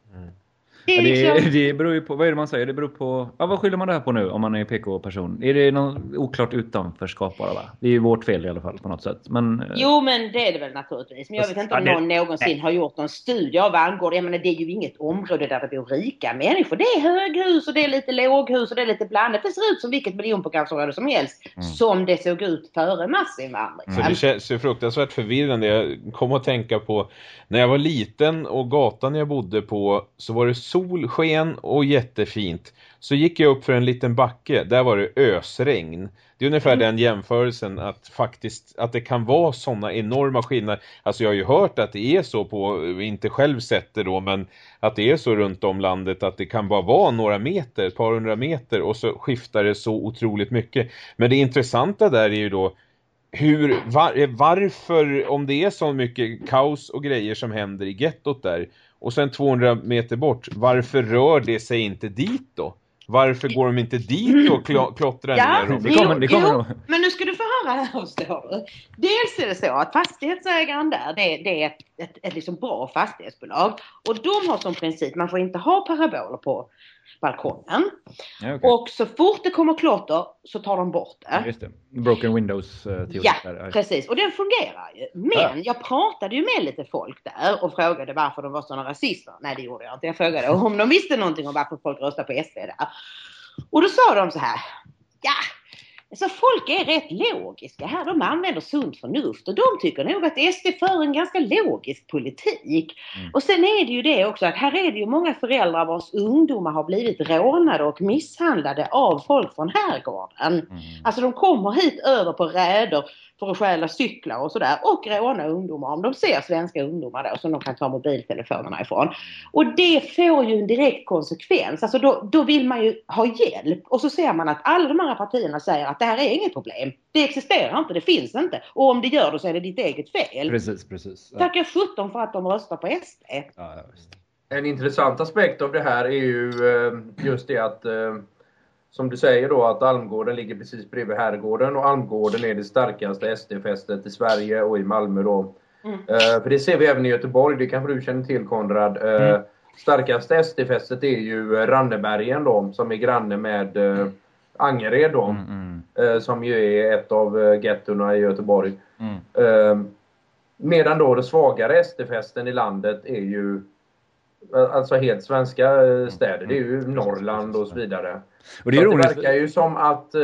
Det, är liksom... det, det beror ju på, vad är det man säger? Det beror på, ja, vad skyller man det här på nu om man är PK-person? Är det någon oklart utanförskap bara va? Det är ju vårt fel i alla fall på något sätt. Men, eh, jo men det är det väl naturligtvis. Men jag vet inte om någon någonsin har gjort någon studie av Vangård. Jag menar det är ju inget område där det bor rika människor. Det är höghus och det är lite låghus och det är lite blandat. Det ser ut som vilket miljonprogramsområde som helst. Mm. Som det såg ut före massinvandringen. För det känns ju fruktansvärt förvirrande. Jag kom att tänka på när jag var liten och gatan jag bodde på så var det solsken och jättefint. Så gick jag upp för en liten backe, där var det ösregn. Det är ungefär mm. den jämförelsen att faktiskt att det kan vara sådana enorma skillnader. Alltså jag har ju hört att det är så på, inte själv sett det då, men att det är så runt om landet att det kan bara vara några meter, ett par hundra meter och så skiftar det så otroligt mycket. Men det intressanta där är ju då hur, var, varför, om det är så mycket kaos och grejer som händer i gettot där och sen 200 meter bort, varför rör det sig inte dit då? Varför går de inte dit och kl klottrar ja, ner? Det kommer, det kommer jo, men nu ska du få höra här du. Dels är det så att fastighetsägaren där, det, det är ett, ett, ett liksom bra fastighetsbolag. Och de har som princip, man får inte ha paraboler på balkongen. Ja, okej. Och så fort det kommer klotter så tar de bort det. Just det. Broken windows eh, teori. Ja, där. precis. Och den fungerar ju. Men Ja. jag pratade ju med lite folk där och frågade varför de var sådana rasister. Nej, det gjorde jag inte. Jag frågade om de visste någonting om varför folk röstar på SD där. Och då sa de så här. Ja, alltså folk är rätt logiska här. De använder sunt förnuft och de tycker nog att SD för en ganska logisk politik. Mm. Och sen är det ju det också att här är det ju många föräldrar vars ungdomar har blivit rånade och misshandlade av folk från herrgården. Mm. Alltså de kommer hit över på räder för att stjäla cyklar och sådär och råna ungdomar om de ser svenska ungdomar då som de kan ta mobiltelefonerna ifrån. Och det får ju en direkt konsekvens. Alltså då, då vill man ju ha hjälp och så ser man att alla de andra partierna säger att det här är inget problem. Det existerar inte, det finns inte. Och om det gör det så är det ditt eget fel. Precis, precis. Ja. Tacka sjutton för att de röstar på SD. Ja, ja, visst. En intressant aspekt av det här är ju eh, just det att eh, som du säger då att Almgården ligger precis bredvid Herrgården och Almgården är det starkaste SD-fästet i Sverige och i Malmö då. Mm. Eh, för det ser vi även i Göteborg, det kanske du känner till Konrad. Eh, Mm. Starkaste SD-fästet är ju eh, Rannebergen då som är granne med eh, Angered då. Mm, mm, Eh, som ju är ett av eh, gettona i Göteborg. mm. Eh, medan då det svagare SD-fästen i landet är ju alltså helt svenska städer. Det är ju Norrland och så vidare. Och det är ironiskt. det verkar ju som att eh,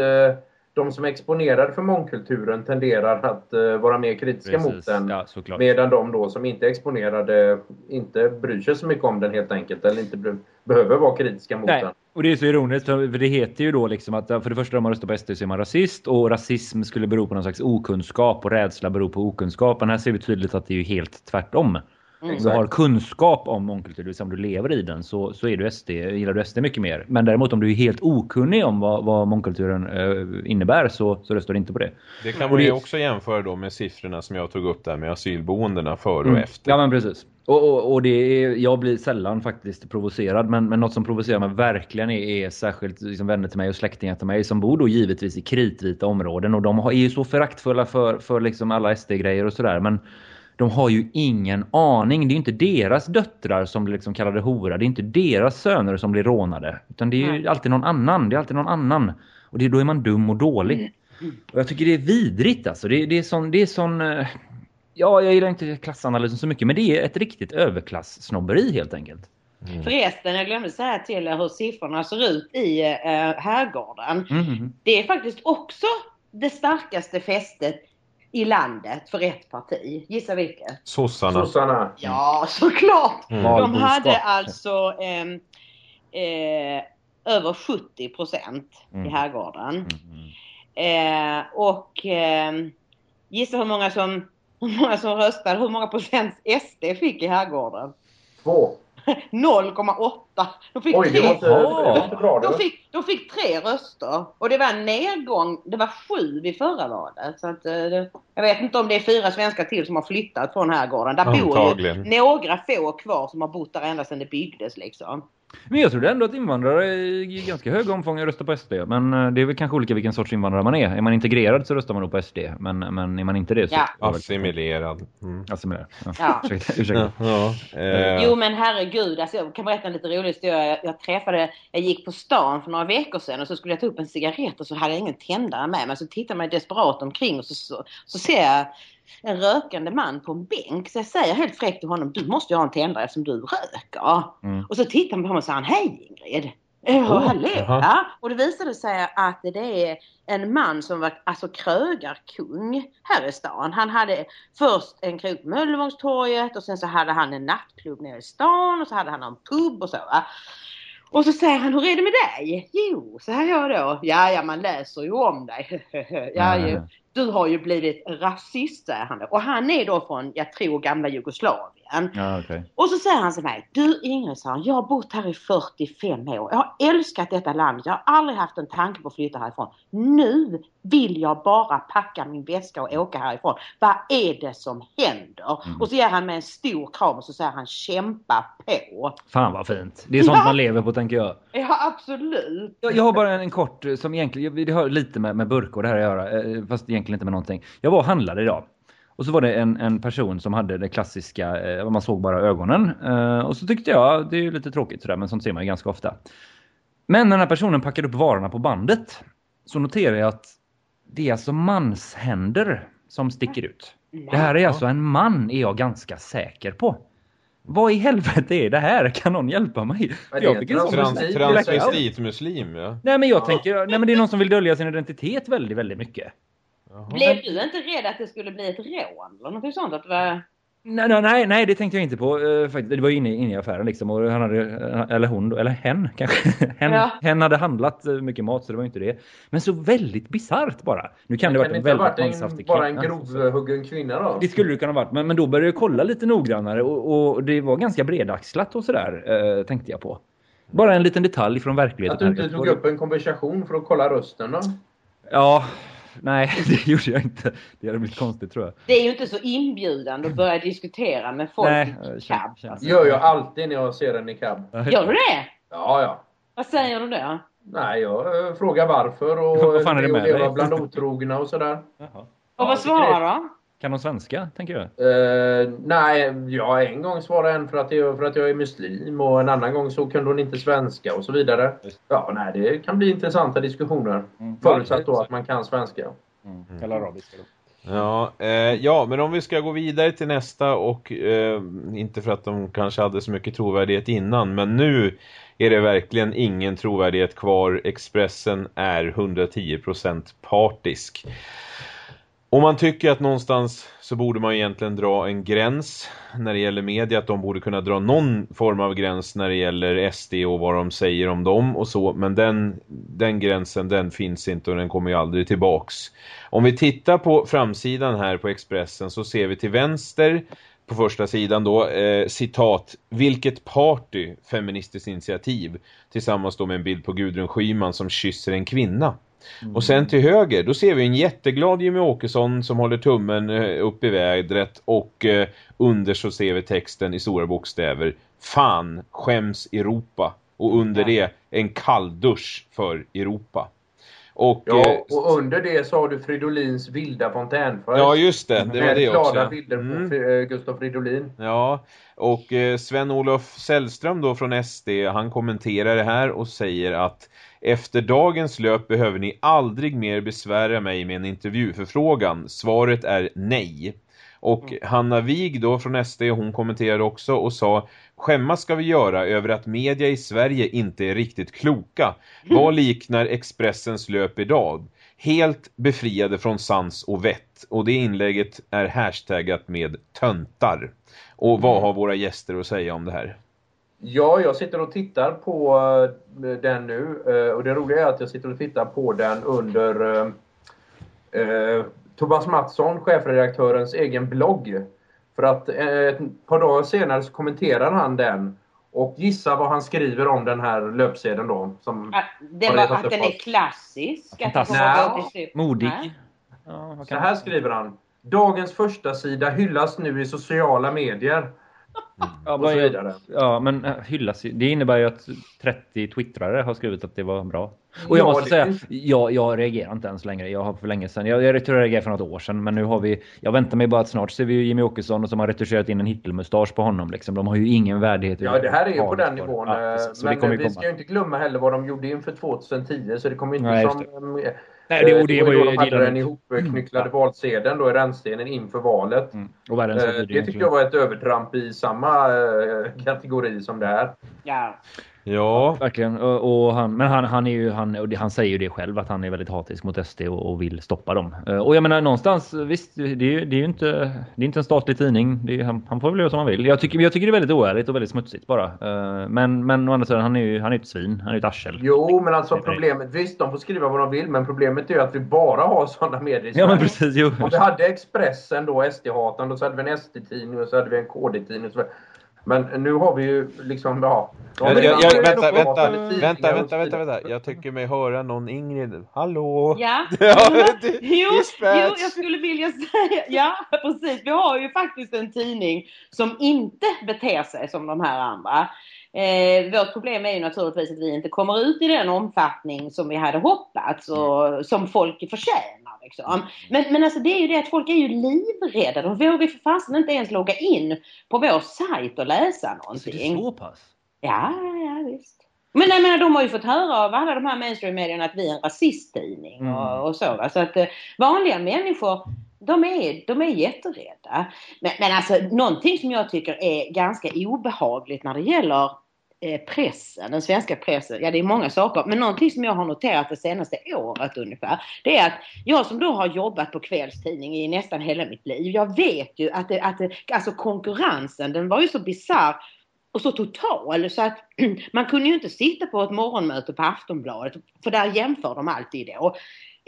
de som är exponerade för mångkulturen tenderar att eh, vara mer kritiska mot Precis. den. Ja. Medan de då som inte är exponerade inte bryr sig så mycket om den helt enkelt. Eller inte be behöver vara kritiska mot Nej, den. och det är så ironiskt för det heter ju då liksom att för det första om man röstar på SD så är man rasist och rasism skulle bero på någon slags okunskap och rädsla beror på okunskap. Men här ser vi tydligt att det är ju helt tvärtom. Om du har kunskap om mångkultur, det vill säga om du lever i den, så, så är du SD, gillar du SD mycket mer. Men däremot om du är helt okunnig om vad, vad mångkulturen eh, innebär så, så röstar du inte på det. Det kan man ju också jämföra då med siffrorna som jag tog upp där med asylboendena före och Mm. efter. Ja men precis. Och, och, och det är, jag blir sällan faktiskt provocerad men, men något som provocerar mig verkligen är, är särskilt liksom vänner till mig och släktingar till mig som bor då givetvis i kritvita områden och de har, är ju så föraktfulla för, för liksom alla SD-grejer och sådär men de har ju ingen aning. Det är ju inte deras döttrar som blir liksom kallade hora. Det är inte deras söner som blir rånade. Utan det är ju alltid någon annan. Det är alltid någon annan. Och det, då är man dum och dålig. Och jag tycker det är vidrigt alltså. Det, det är sån... Det är sån eh, ja, jag gillar inte klassanalysen så mycket. Men det är ett riktigt överklass-snobberi helt enkelt. Förresten, jag glömde säga till er hur siffrorna ser ut i eh, Herrgården. Mhm. Det är faktiskt också det starkaste fästet i landet för ett parti. Gissa vilket? Sossarna. Sossarna. Ja, såklart! Mm. De hade alltså ehm, eh, över 70 procent i Mm. Herrgården. Mhm. Eh, och ehm, gissa hur många som [LAUGHS] hur många som röstade, hur många procent SD fick i Herrgården? Två. [LAUGHS] 0,8. De fick Oj, det tre var inte, Jaha. det var inte bra. Det de fick, de fick tre röster och det var en nedgång. Det var sju vid förra valet. Så att, eh, jag vet inte om det är fyra svenskar till som har flyttat från herrgården. Där bor ju några få kvar som har bott där ända sedan det byggdes liksom. Men jag trodde ändå att invandrare i ganska hög omfång röstar på SD. Men eh, det är väl kanske olika vilken sorts invandrare man är. Är man integrerad så röstar man nog på SD. Men, men är man inte det så... Ja. Assimilerad. Mm. Assimilerad. Ja. Ja. [LAUGHS] Ursäkta. ursäkta. Ja, ja. Eh, Jo men herregud, alltså, jag kan berätta en lite rolig historia. Jag, jag träffade, jag gick på stan för några veckor sedan och så skulle jag ta upp en cigarett och så hade jag ingen tändare med mig. Så tittar man desperat omkring och så, så, så ser jag en rökande man på en bänk. Så jag säger helt fräckt till honom, du måste ju ha en tändare eftersom du röker. Mm. Och så tittar han på mig och säger, hej Ingrid. Oh, Oh, hallå! Ja, och det visade sig att det är en man som var alltså krögarkung här i stan. Han hade först en krog på Möllevångstorget och sen så hade han en nattklubb nere i stan och så hade han en pub och så. Va? Och så säger han, hur är det med dig? Jo, så här jag då. Ja, ja, man läser ju om dig. [LAUGHS] ja, Mm. Du har ju blivit rasist, säger han då. Och han är då från, jag tror, gamla Jugoslavien. Ja, okay. Och så säger han till mig, du Ingrid, sa han, jag har bott här i 45 år. Jag har älskat detta land. Jag har aldrig haft en tanke på att flytta härifrån. Nu vill jag bara packa min väska och åka härifrån. Vad är det som händer? Mm. Och så ger han mig en stor kram och så säger han, kämpa på. Fan vad fint. Det är sånt Ja. man lever på tänker jag. Ja, absolut. Jag, jag har bara en, en kort som egentligen, det har lite med, med burk och det här att göra, eh, fast egentligen inte med någonting. Jag var och handlade idag. Och så var det en, en person som hade det klassiska, eh, man såg bara ögonen. Eh, och så tyckte jag, det är ju lite tråkigt sådär, men sånt ser man ju ganska ofta. Men när den här personen packade upp varorna på bandet så noterade jag att det är alltså manshänder som sticker ut. Det här är alltså en man, är jag ganska säker på. Vad i helvete är det här? Kan någon hjälpa mig? Det Jag fick en sån transvestit, Trans, blackout. transvestitmuslim, ja. Nej men jag tänker, nej men det är någon som vill dölja sin identitet väldigt, väldigt mycket. Blev du inte rädd att det skulle bli ett rån eller något sånt? Att det var... Nej, nej, nej, nej, det tänkte jag inte på. Faktiskt. Det var ju inne, inne i affären liksom. Och han hade, eller hon, eller hen kanske. [LAUGHS] hen, Ja. hen hade handlat eh, mycket mat så det var inte det. Men så väldigt bisarrt bara. Nu kan det, Kan varit det en väldigt en, mansaftig bara en kvinna. grovhuggen kvinna då? Det skulle det kunna ha varit. Men, men då började jag kolla lite noggrannare och, och det var ganska bredaxlat och sådär eh, tänkte jag på. Bara en liten detalj från verkligheten. Att du inte tog upp en konversation för att kolla rösten då? Ja, nej [LAUGHS] det gjorde jag inte. Det hade blivit konstigt tror jag. Det är ju inte så inbjudande att börja diskutera med folk Nej, i eh, cab. känns- alltså. gör jag alltid när jag ser en i cab. Gör du det? Ja, ja. Vad säger du då? Nej, jag eh, frågar varför och [LAUGHS] Vad fan är det det med leva dig? bland otrogna och sådär. Jaha. Och vad svarar du? Kan de svenska, tänker jag? Eh, nej, ja, en gång svarade en för att, jag, för att jag är muslim och en annan gång så kunde hon inte svenska och så vidare. Ja, nej, det kan bli intressanta diskussioner. Mm. Förutsatt då att man kan svenska. Mm. Eller arabiska då. Ja, eh, ja, men om vi ska gå vidare till nästa och eh, inte för att de kanske hade så mycket trovärdighet innan, men nu är det verkligen ingen trovärdighet kvar. Expressen är 110% partisk. Om man tycker att någonstans så borde man egentligen dra en gräns när det gäller media, att de borde kunna dra någon form av gräns när det gäller SD och vad de säger om dem och så, men den, den gränsen den finns inte och den kommer ju aldrig tillbaks. Om vi tittar på framsidan här på Expressen så ser vi till vänster på första sidan då, eh, citat, vilket party, feministiskt initiativ, tillsammans då med en bild på Gudrun Schyman som kysser en kvinna. Och sen till höger, då ser vi en jätteglad Jimmy Åkesson som håller tummen eh, upp i vädret och eh, under så ser vi texten i stora bokstäver. Fan, skäms Europa. Och under det en kalldusch för Europa. Och, Ja, eh, och under det så har du Fridolins vilda fontänfest. ja just det, det var det glada också. bilder Mm. på eh, Gustaf Fridolin. Ja, och eh, Sven-Olof Sällström då från SD, han kommenterar det här och säger att efter dagens löp behöver ni aldrig mer besvära mig med en intervjuförfrågan. Svaret är nej. Och Hanna Wig då från SD, hon kommenterade också och sa Skämmas ska vi göra över att media i Sverige inte är riktigt kloka. Vad liknar Expressens löp idag? Helt befriade från sans och vett. Och det inlägget är hashtaggat med töntar. Och vad har våra gäster att säga om det här? Ja, jag sitter och tittar på eh, den nu. eh, Och det roliga är att jag sitter och tittar på den under eh, eh, Tobias Mattsson, chefredaktörens egen blogg. För att eh, ett par dagar senare så kommenterar han den. Och gissa vad han skriver om den här löpsedeln då. Som, Att, den Har var, att det den är klassisk? Att kommer Nej. Modig. Ja, så här skriver han. Dagens första sida hyllas nu i sociala medier. Ja, Och så vidare. Ja, men äh, hyllas. ju- Det innebär ju att 30 twittrare har skrivit att det var bra. Och jag Ja, måste det säga, jag, jag reagerar inte ens längre. Jag har för länge sedan. Jag, jag tror jag reagerade för något år sedan. Men nu har vi, jag väntar mig bara att snart ser vi ju Jimmy Åkesson som har retuscherat in en Hitlermustasch på honom. Liksom. De har ju ingen värdighet. Ja, det här är ju på den nivån. Ja, eh, men ju vi ska ju inte glömma heller vad de gjorde inför 2010. Så det kommer inte Nej, som... eh, Nej, det, och det, det var ju de hade den ihopknycklade valsedeln då i rännstenen inför valet. Mm. Eh, Det tyckte jag var ett övertramp i samma eh, kategori som det här. Ja. Ja. Verkligen. Och, och han, men han, han, är ju, han, och han säger ju det själv att han är väldigt hatisk mot SD och, och vill stoppa dem. Eh, Och jag menar någonstans, visst, det, är ju- det är ju inte, det är inte en statlig tidning. Det är, han, han får väl göra som han vill. Jag tycker, jag tycker det är väldigt oärligt och väldigt smutsigt bara. Eh, Men, men å andra sidan, han är ju han är ett svin. Han är ett arsel. Jo, men alltså problemet, visst de får skriva vad de vill, men problemet är ju att vi bara har sådana medier Ja men precis, jo. Om vi hade Expressen då, SD-hatan, då så hade vi en SD-tidning och så hade vi en KD-tidning och så vidare. Men nu har vi ju liksom, ja... Jag, jag, jag, vänta, vänta, vänta, vänta, vänta, vänta. Jag tycker mig höra någon Ingrid. Hallå? Ja, [LAUGHS] Ja, det- jo, jo, jag skulle vilja säga, ja precis. Vi har ju faktiskt en tidning som inte beter sig som de här andra. Eh, vårt problem är ju naturligtvis att vi inte kommer ut i den omfattning som vi hade hoppats och som folk förtjänar. Liksom. Men, men alltså det är ju det att folk är ju livrädda. De vågar ju för fasen inte ens logga in på vår sajt och läsa Alltså, det någonting. är så pass? Ja, ja visst. Men jag menar, de har ju fått höra av alla de här mainstream-medierna att vi är en rasisttidning Mm. och, och så. Va? Så att eh, vanliga människor, de är, de är jätterädda. Men, men alltså någonting som jag tycker är ganska obehagligt när det gäller Eh, pressen, den svenska pressen. Ja, det är många saker. Men någonting som jag har noterat det senaste året ungefär. Det är att jag som då har jobbat på kvällstidning i nästan hela mitt liv. Jag vet ju att, det, att det, alltså konkurrensen den var ju så bisarr och så total så att [CLEARS THROAT] man kunde ju inte sitta på ett morgonmöte på Aftonbladet för där jämför de alltid då.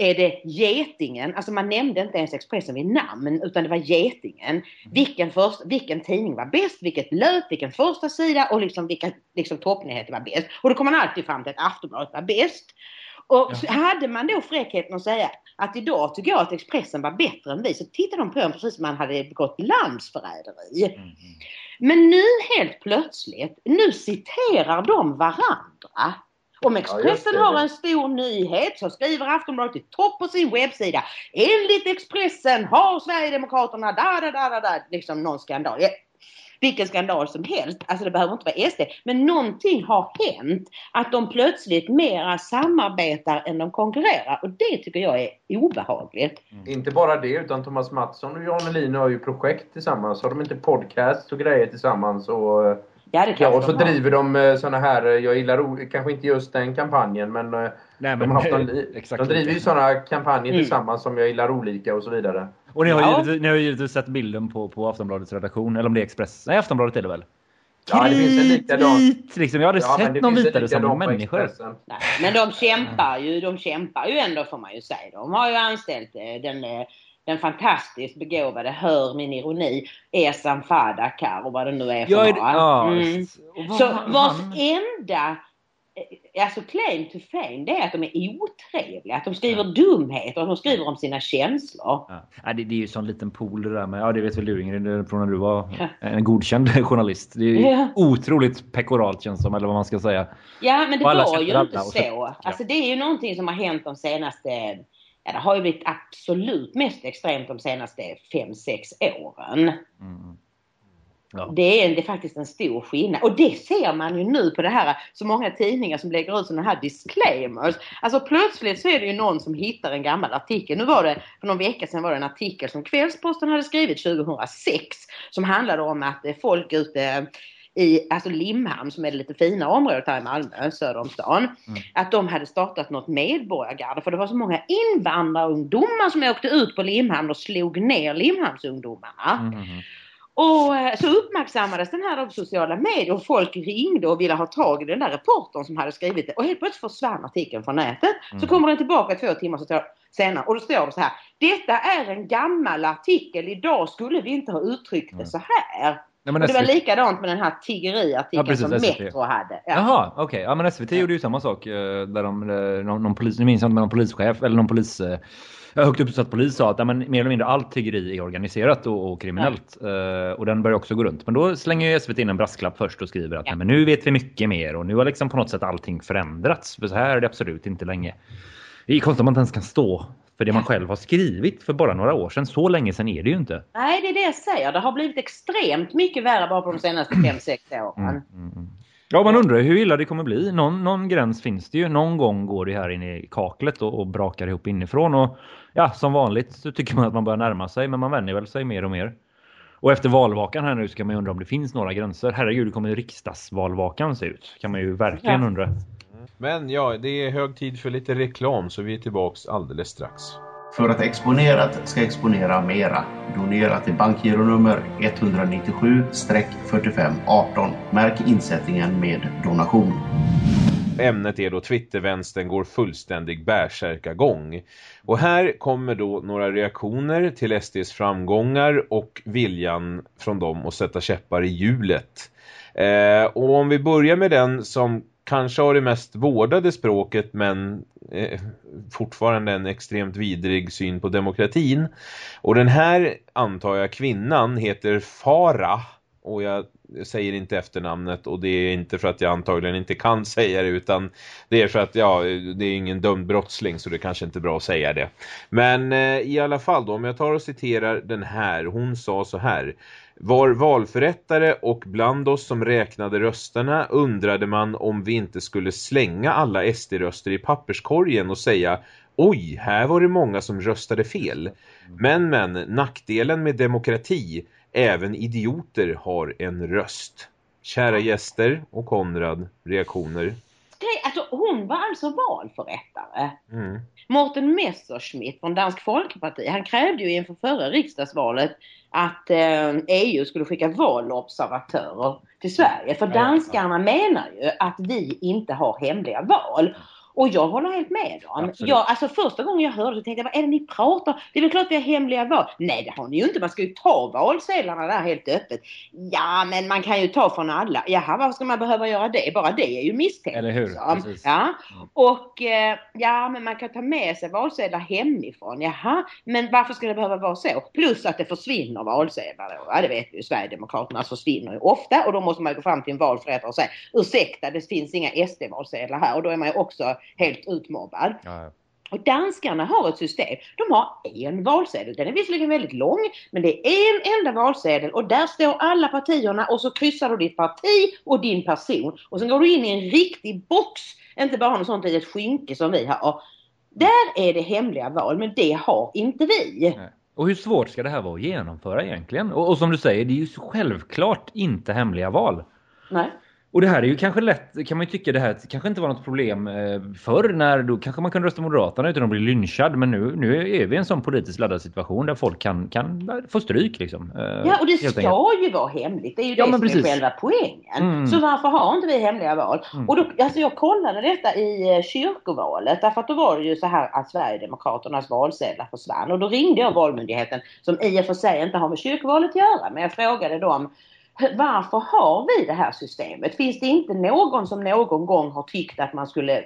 Är det Getingen, alltså man nämnde inte ens Expressen vid namn utan det var Getingen. Vilken, först, vilken tidning var bäst, vilket löp, vilken första sida och liksom vilka liksom, toppnyheter var bäst. Och då kom man alltid fram till att Aftonbladet var bäst. Och så hade man då fräckheten att säga att idag tycker jag att Expressen var bättre än vi så tittade de på en precis som man hade begått landsförräderi. Mm. Men nu helt plötsligt, nu citerar de varandra. Om Expressen det. har en stor nyhet så skriver Aftonbladet i topp på sin webbsida. Enligt Expressen har Sverigedemokraterna da da da da da liksom någon skandal. Ja, Vilken skandal som helst, alltså det behöver inte vara SD. Men någonting har hänt att de plötsligt mera samarbetar än de konkurrerar och det tycker jag är obehagligt. Inte bara det, utan Thomas Mattsson och Jan Elin har ju projekt tillsammans. Har de inte podcast och grejer tillsammans? Och, eh, Ja, det ja, och så de har. driver de såna här, eh, jag gillar kanske inte just den kampanjen, men, eh, Nej, de, har haft en, exakt de driver ju såna kampanjer Mm. tillsammans som jag gillar olika och så vidare. Och ni har, Ja. givetvis, ni har givetvis sett bilden på, på Aftonbladets redaktion. Eller om det är Express. Nej, Aftonbladet är det väl? Ja, det finns en likadan. Liksom. Jag hade Ja, men sett någon vitare som människor. Nej, men de kämpar ju, de kämpar ju ändå får man ju säga. De har ju anställt eh, den, eh, den fantastiskt begåvade, hör min ironi, Esam Fadakar och vad det nu är för Ja, det, några. ja, Mm. Så vars enda eh, alltså claim to fame det är att de är otrevliga, att de skriver dumheter, att de skriver om sina känslor. Ja. Det, det är ju sån liten pool det där med, ja det vet väl du Ingrid, från när du var Ja. en godkänd [LAUGHS] journalist. Det är Ja. otroligt pekoralt känns som, eller vad man ska säga. Ja, men det var ju inte så. Alltså det är ju någonting som har hänt de senaste, ja det har ju blivit absolut mest extremt de senaste fem sex åren. Mm. Ja. Det är, det är faktiskt en stor skillnad. Och det ser man ju nu på det här, så många tidningar som lägger ut sådana här disclaimers. Alltså plötsligt så är det ju någon som hittar en gammal artikel. Nu var det, för någon vecka sedan var det en artikel som Kvällsposten hade skrivit 2006. Som handlade om att folk ute i alltså Limhamn som är det lite finare området här i Malmö, söder om stan. Att de hade startat något medborgargarde för det var så många invandrarungdomar som åkte ut på Limhamn och slog ner Limhamnsungdomarna. Mhm. Och eh, så uppmärksammades den här på sociala medier och folk ringde och ville ha tag i den där reportern som hade skrivit det. Och helt plötsligt försvann artikeln från nätet. Så kommer den tillbaka två timmar senare och då står det så här. Detta är en gammal artikel. Idag skulle vi inte ha uttryckt det så här. Nej, men Och det var likadant med den här tiggeriartikeln Ja, som. Metro hade. Ja. Jaha, okej. Ja, men SVT gjorde ju samma sak. eh, Där de, eh, någon, någon polis, nu minns jag inte, men någon polischef eller någon polis, eh, högt uppsatt polis sa att ja, men, mer eller mindre allt tiggeri är organiserat och, och kriminellt. Eh, och den börjar också gå runt. Men då slänger ju SVT in en brasklapp först och skriver att Ja. men nu vet vi mycket mer och nu har liksom på något sätt allting förändrats. För så här är det absolut inte länge. Det är konstigt att man inte ens kan stå för det man själv har skrivit för bara några år sedan. Så länge sedan är det ju inte. Nej, det är det jag säger. Det har blivit extremt mycket värre bara på de senaste fem sex åren. Ja, man undrar hur illa det kommer bli. Någon, någon gräns finns det ju. Någon gång går det här in i kaklet och, och brakar ihop inifrån. Och ja, som vanligt så tycker man att man börjar närma sig, men man vänjer väl sig mer och mer. Och efter valvakan här nu så kan man ju undra om det finns några gränser. Herregud, hur kommer riksdagsvalvakan se ut? Kan man ju verkligen Ja. undra. Men ja, det är hög tid för lite reklam så vi är tillbaks alldeles strax. För att Exponerat ska exponera mera. Donera till bankgironummer 197-4518. Märk insättningen med donation. Ämnet är då Twittervänstern går fullständig bärsärkagång. Och här kommer då några reaktioner till SDs framgångar och viljan från dem att sätta käppar i hjulet. Eh, och om vi börjar med den som kanske har det mest vårdade språket men eh, fortfarande en extremt vidrig syn på demokratin. Och den här antar jag kvinnan heter Farah och jag säger inte efternamnet och det är inte för att jag antagligen inte kan [LAUGHS] säga det utan det är för att ja, det är ingen dömd brottsling så det kanske inte är bra att säga det. Men eh, i alla fall då, om jag tar och citerar den här, hon sa så här var valförrättare och bland oss som räknade rösterna undrade man om vi inte skulle slänga alla SD-röster i papperskorgen och säga Oj, här var det många som röstade fel. Men men, nackdelen med demokrati, även idioter har en röst. Kära gäster och Konrad, reaktioner. Grej, alltså, hon var alltså valförrättare. Mm. Mårten Messerschmidt från Dansk Folkeparti, han krävde ju inför förra riksdagsvalet att eh, EU skulle skicka valobservatörer till Sverige. För danskarna menar ju att vi inte har hemliga val. Och jag håller helt med dem. Absolut. Jag, alltså första gången jag hörde det tänkte jag, vad är det ni pratar? Det är väl klart vi har hemliga val. Nej det har ni ju inte, man ska ju ta valsedlarna där helt öppet. Ja men man kan ju ta från alla. Jaha varför ska man behöva göra det? Bara det är ju misstänkt. Eller hur? liksom. Ja. Och eh, ja men man kan ta med sig valsedlar hemifrån. Jaha men varför ska det behöva vara så? Plus att det försvinner valsedlar då. Ja det vet vi ju, Sverigedemokraterna försvinner ju ofta och då måste man gå fram till en valförrättare och säga ursäkta det finns inga SD-valsedlar här och då är man ju också helt utmobbad. Ja. Och danskarna har ett system. De har en valsedel. Den är visserligen väldigt lång men det är en enda valsedel och där står alla partierna och så kryssar du ditt parti och din person. Och sen går du in i en riktig box. Inte bara något sånt litet skynke som vi har. Där är det hemliga val men det har inte vi. Nej. Och hur svårt ska det här vara att genomföra egentligen? Och, och som du säger, det är ju självklart inte hemliga val. Nej. Och det här är ju kanske lätt, kan man ju tycka det här kanske inte var något problem eh, förr när då kanske man kunde rösta Moderaterna utan att bli lynchad. Men nu, nu är vi i en sån politiskt laddad situation där folk kan, kan få stryk liksom. eh, Ja och det ska enkelt. ju vara hemligt. Det är ju Ja, det som precis. är själva poängen. Mm. Så varför har inte vi hemliga val? Mm. Och då, alltså jag kollade detta i eh, kyrkovalet därför att då var det ju så här att Sverigedemokraternas valsedlar försvann och då ringde jag Valmyndigheten som i och för sig inte har med kyrkovalet att göra men jag frågade dem "H- varför har vi det här systemet? Finns det inte någon som någon gång har tyckt att man skulle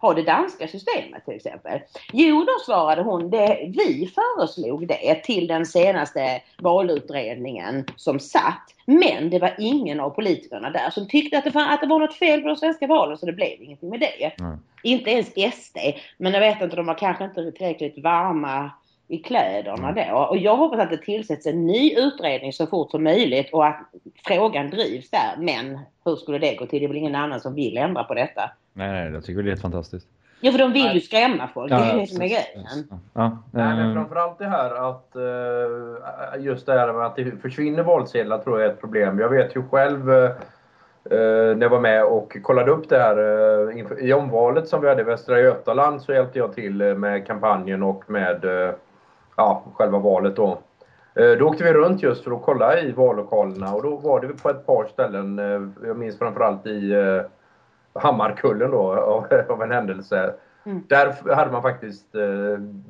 ha det danska systemet till exempel. Jo, då svarade hon det. Vi föreslog det till den senaste valutredningen som satt. Men det var ingen av politikerna där som tyckte att det, var, att det var något fel på de svenska valen så det blev ingenting med det. Mm. Inte ens SD. Men jag vet inte, de var kanske inte tillräckligt varma i kläderna då. Och jag hoppas att det tillsätts en ny utredning så fort som möjligt och att frågan drivs där. Men hur skulle det gå till? Det är väl ingen annan som vill ändra på detta. Nej, nej, jag tycker det är helt fantastiskt. Ja, för de vill ju skrämma folk. det är ju det som är grejen. Ja, Nej, men eh, framförallt det här att eh, just det här med att det försvinner valsedlar tror jag är ett problem. Jag vet ju själv eh, när jag var med och kollade upp det här inför, i omvalet som vi hade i Västra Götaland så hjälpte jag till med kampanjen och med eh, ja, själva valet då. Eh, Då åkte vi runt just för att kolla i vallokalerna och då var det på ett par ställen, eh, jag minns framförallt i eh, Hammarkullen då [LAUGHS] av, en händelse. Mm. Där hade man faktiskt,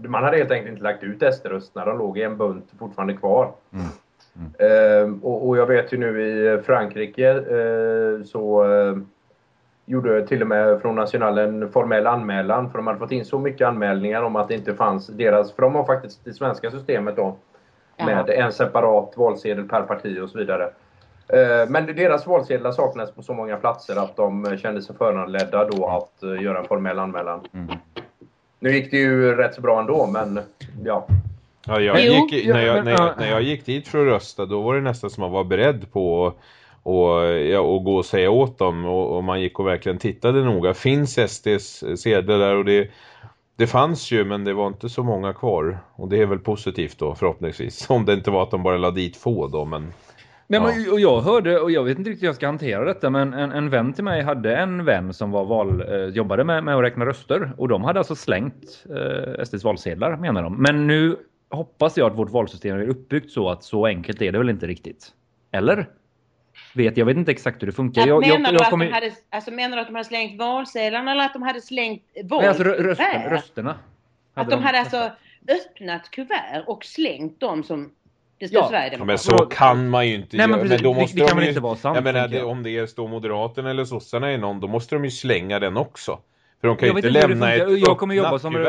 man hade helt enkelt inte lagt ut SD-rösterna, de låg i en bunt fortfarande kvar. Mm. Eh, och, och jag vet ju nu i Frankrike så gjorde till och med från National en formell anmälan för de hade fått in så mycket anmälningar om att det inte fanns deras, för de har faktiskt det svenska systemet då med Jaha. en separat valsedel per parti och så vidare. Eh, Men deras valsedlar saknas på så många platser att de kände sig föranledda då att eh, göra en formell anmälan. mm. Nu gick det ju rätt så bra ändå men ja. Ja, jag gick, när, jag, när, jag, ja. när jag gick dit för att rösta då var det nästan som man var beredd på att och, ja, och gå och säga åt dem och, och man gick och verkligen tittade noga. Finns SDs sedlar där och det, Det fanns ju men det var inte så många kvar. Och det är väl positivt då förhoppningsvis. [LAUGHS] Om det inte var att de bara la dit få då men... Nej, Ja. men, och jag hörde, och jag vet inte riktigt hur jag ska hantera detta, men en, en vän till mig hade en vän som var val, eh, jobbade med, med att räkna röster. Och de hade alltså slängt eh, SDs valsedlar menar de. Men nu hoppas jag att vårt valsystem är uppbyggt så att så enkelt är det väl inte riktigt. Eller? Vet, jag vet inte exakt hur det funkar. Jag, jag, menar, du jag att kommer- de hade, alltså, menar du att de hade slängt valsedlarna eller att de hade slängt Nej, alltså rö- rösten, valkuvert? rösterna. Att de hade alltså öppnat kuvert och slängt dem som det står Ja. Ja, Sverigedemokraterna. men så kan man ju inte Nej, men göra. då det- måste det kan de väl ju, inte vara sant, Jag menar, det, jag. om det står Moderaterna eller sossarna i någon, då måste de ju slänga den också. För de kan ju inte lämna ett jag kommer jobba som.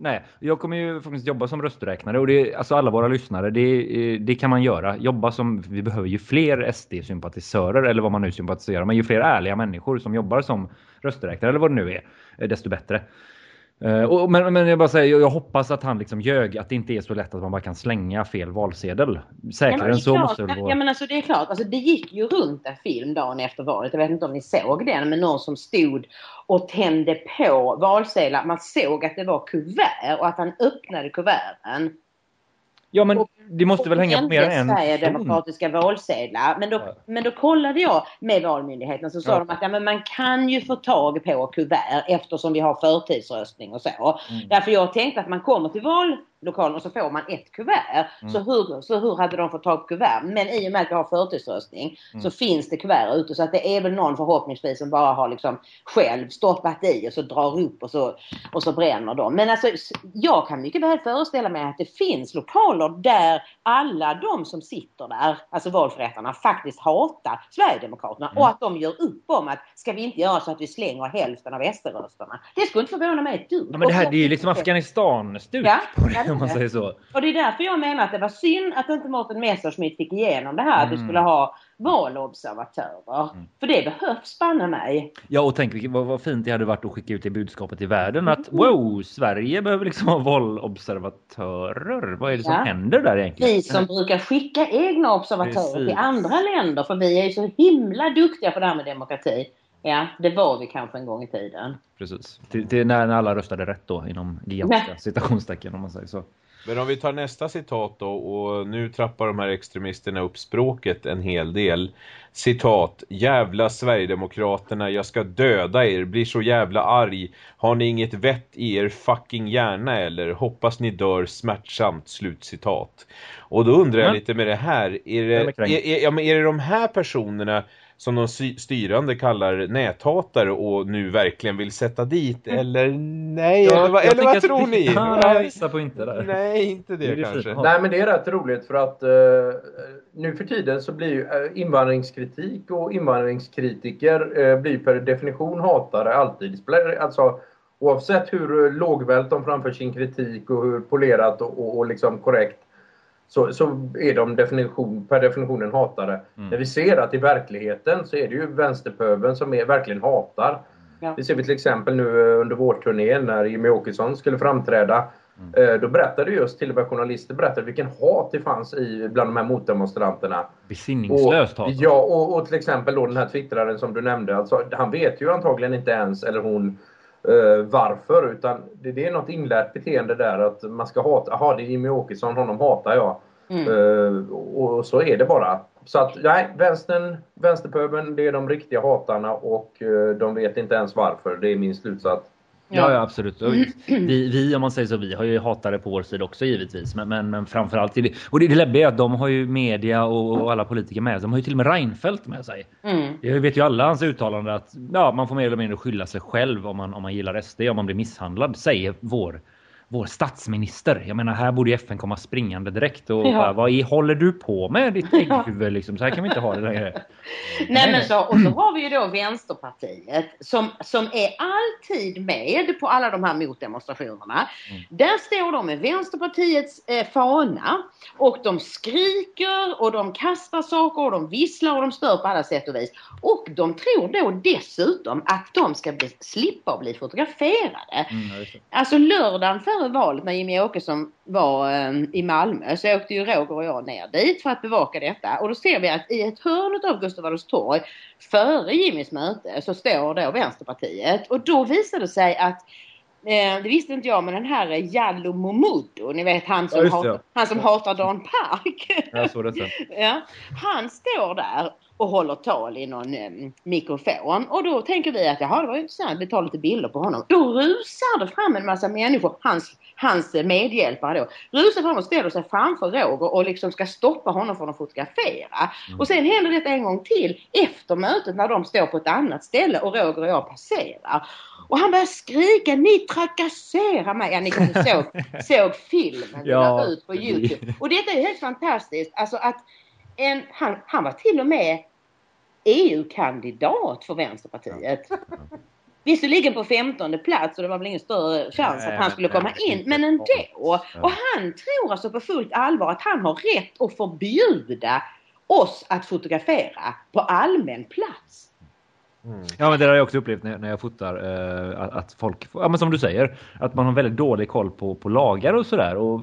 Nej, jag kommer ju faktiskt jobba som rösträknare och det alltså alla våra lyssnare, det, det kan man göra. Jobba som vi behöver ju fler SD-sympatisörer eller vad man nu sympatiserar, men ju fler ärliga människor som jobbar som rösträknare eller vad det nu är, eh, desto bättre. Och, men, men jag bara säger, jag, hoppas att han liksom ljög att det inte är så lätt att man bara kan slänga fel valsedel. Säkrare än så måste det vara. Ja men alltså det är klart, alltså, det gick ju runt en film dagen efter valet. Jag vet inte om ni såg den, men någon som stod och tände på valsedlar. Man såg att det var kuvert och att han öppnade kuverten. Ja men det måste väl hänga på mer än en? Sverigedemokratiska valsedlar. Men då, Ja. men då kollade jag med Valmyndigheten så sa Ja. de att ja, men man kan ju få tag på kuvert eftersom vi har förtidsröstning och så. Mm. Därför jag tänkte att man kommer till vallokalen och så får man ett kuvert. Mm. Så, hur, så hur hade de fått tag på kuvert? Men i och med att vi har förtidsröstning Mm. så finns det kuvert ute. Så att det är väl någon förhoppningsvis som bara har liksom själv stoppat i och så drar upp och så, och så bränner de. Men alltså jag kan mycket väl föreställa mig att det finns lokaler där alla de som sitter där, alltså valförrättarna, faktiskt hatar Sverigedemokraterna Mm. och att de gör upp om att ska vi inte göra så att vi slänger hälften av SD-rösterna. Det skulle inte förvåna mig ett dugg. Ja, men det här det är ju liksom Afghanistan-stuk Ja, på det om man säger så. Och det är därför jag menar att det var synd att inte Mårten Messerschmidt fick igenom det här att vi Mm. skulle ha valobservatörer. För det behövs banne mig. Ja och tänk vad, vad fint det hade varit att skicka ut det budskapet till världen att Mm. wow, Sverige behöver liksom ha valobservatörer. Vad är det som Ja. händer där egentligen? Vi som brukar skicka egna observatörer Precis. till andra länder för vi är ju så himla duktiga på det här med demokrati. Ja, det var vi kanske en gång i tiden. Precis. Till, till när, alla röstade rätt då inom gigantiska citationstecken om man säger så. Men om vi tar nästa citat då och nu trappar de här extremisterna upp språket en hel del. Citat, jävla Sverigedemokraterna, jag ska döda er, blir så jävla arg. Har ni inget vett i er fucking hjärna eller? Hoppas ni dör smärtsamt, slutcitat. Och då undrar jag Ja. lite med det här, är är det, är, är, ja, men är det de här personerna som de styrande kallar näthatare och nu verkligen vill sätta dit? Eller nej, eller, vad- eller vad tror ni? [LAUGHS] Ja, nej, jag gissar på inte där. Nej, inte det, Det det kanske. fint. Ja. Nej men det är rätt roligt för att eh, nu för tiden så blir ju eh, invandringskritik och invandringskritiker eh, blir per definition hatare alltid. Det Alltså, oavsett hur eh, lågvält de framför sin kritik och hur polerat och, och, och liksom korrekt så, så är de definition, per definitionen hatare. Mm. När vi ser att i verkligheten så är det ju vänsterpöbeln som är, verkligen hatar. Ja. Det ser vi till exempel nu eh, under vårturnén när Jimmy Åkesson skulle framträda. Eh, Då berättade just till och med journalister berättade vilken hat det fanns i bland de här motdemonstranterna. Besinningslöst och, hat. Ja, och, och till exempel då den här twittraren som du nämnde. Alltså, han vet ju antagligen inte ens, eller hon, eh, varför. Utan det, det är något inlärt beteende där att man ska hata. Jaha, det är Jimmy Åkesson, honom hatar jag. Mm. Eh, och, och så är det bara. Så att nej, vänstern, vänsterpöbeln, det är de riktiga hatarna och eh, de vet inte ens varför. Det är min slutsats. Ja, ja absolut. Och Vi, vi, om man säger så, vi har ju hatare på vår sida också givetvis. Men, men, men framförallt, det, och det, det läbbiga är att de har ju media och, och alla politiker med sig. De har ju till och med Reinfeldt med sig. Mm. Jag vet ju alla hans uttalanden att ja, man får mer eller mindre skylla sig själv om man, om man gillar SD, om man blir misshandlad, säger vår, vår statsminister. Jag menar, här borde ju FN komma springande direkt och Ja. bara, vad i, håller du på med ditt ägghuvud liksom? Så här kan vi inte ha det längre. [LAUGHS] Nej men så, och så har vi ju då Vänsterpartiet som, som är alltid med på alla de här motdemonstrationerna. Där står de med Vänsterpartiets eh, fana och de skriker och de kastar saker och de visslar och de stör på alla sätt och vis. Och de tror då dessutom att de ska bli, slippa bli fotograferade. Mm, ja. Alltså lördagen före valet när Jimmy Åkesson var eh, i Malmö så åkte ju Roger och jag ner dit för att bevaka detta. Och då ser vi att i ett hörn av Gustav Adolfs torg före Jimmys möte så står då Vänsterpartiet. Och då visar det sig att Eh, det visste inte jag, men den här Jallo Momodo, ni vet han som, Ja, hatar, ja. han som hatar Dan Park. [LAUGHS] Ja, han står där och håller tal i någon eh, mikrofon och då tänker vi att jaha det var ju intressant, vi tar lite bilder på honom. Då rusar det fram en massa människor, hans, hans medhjälpare då, rusar fram och ställer sig framför Roger och liksom ska stoppa honom från att fotografera. Och sen händer det en gång till efter mötet när de står på ett annat ställe och Roger och jag passerar. Och han börjar skrika, ni trakasserar mig. Ja, ni kanske såg, [LAUGHS] såg filmen Ja, ja, ut på Youtube. Och detta är helt fantastiskt. Alltså att en, han, han var till och med EU-kandidat för Vänsterpartiet. [LAUGHS] Visserligen på 15 plats och det var väl ingen större chans Nej, att han skulle men komma in. Men ändå. Ja. Och han tror alltså på fullt allvar att han har rätt att förbjuda oss att fotografera på allmän plats. Ja men det har jag också upplevt när, när jag fotar eh, att, att folk, ja men som du säger, att man har väldigt dålig koll på, på lagar och sådär och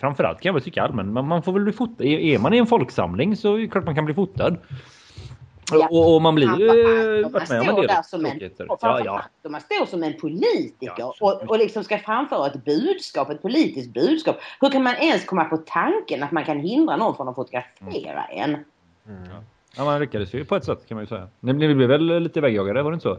framförallt kan jag väl tycka allmänt, man, man får väl bli fotad. Är, är man i en folksamling så är det klart man kan bli fotad. Ja. Och, och man blir ju man en står där som en, och Ja, ja. om man står som en politiker Ja, och, och liksom ska framföra ett budskap, ett politiskt budskap. Hur kan man ens komma på tanken att man kan hindra någon från att fotografera en? ja, man lyckades ju på ett sätt kan man ju säga. Ni, ni blev väl lite vägjagade, var det inte så?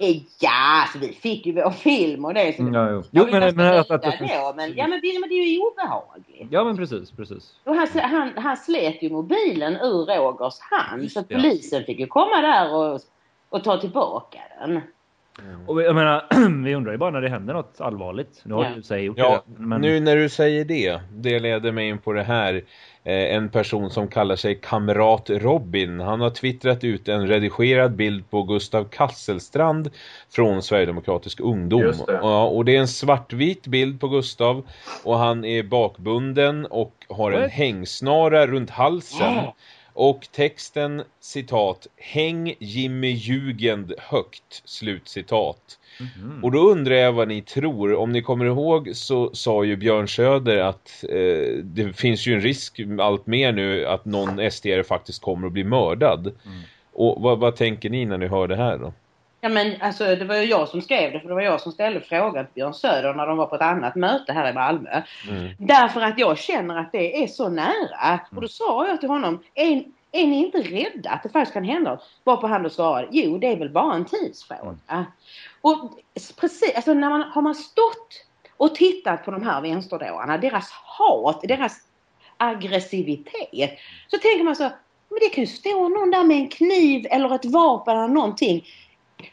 Eh, Ja, alltså vi fick ju vår film och det. Så Mm, ja, jo. Jo, men- men att- nöjda att- då, men, ja, men, det- men det är ju obehagligt. Ja men precis, precis. Och han, han, han slet ju mobilen ur Rogers hand Just så polisen fick ju komma där och, och ta tillbaka den. Och jag menar, [CLEARS THROAT] vi undrar ju bara när det händer något allvarligt. Nu har Ja. du sig gjort Ja, det. Men... nu när du säger det, det leder mig in på det här. Eh, en person som kallar sig Kamrat Robin. Han har twittrat ut en redigerad bild på Gustav Kasselstrand från Sverigedemokratisk ungdom. Ja, och det är en svartvit bild på Gustav och han är bakbunden och har en What? hängsnara runt halsen. Ja. Och texten citat Häng Jimmy Jugend högt slut citat. Mhm. Och då undrar jag vad ni tror. Om ni kommer ihåg så sa ju Björn Söder att eh, det finns ju en risk allt mer nu att någon SDR faktiskt kommer att bli mördad. Mm. Och vad, vad tänker ni när ni hör det här då? Ja men alltså det var ju jag som skrev det för det var jag som ställde frågan till Björn Söder när de var på ett annat möte här i Malmö. Mm. Därför att jag känner att det är så nära. Och då sa jag till honom, är, är ni inte rädda att det faktiskt kan hända? Varpå han då svarade, jo det är väl bara en tidsfråga. Och precis, alltså när man, har man stått och tittat på de här vänsterdåarna, deras hat, deras aggressivitet. Så tänker man så, men det kan ju stå någon där med en kniv eller ett vapen eller någonting.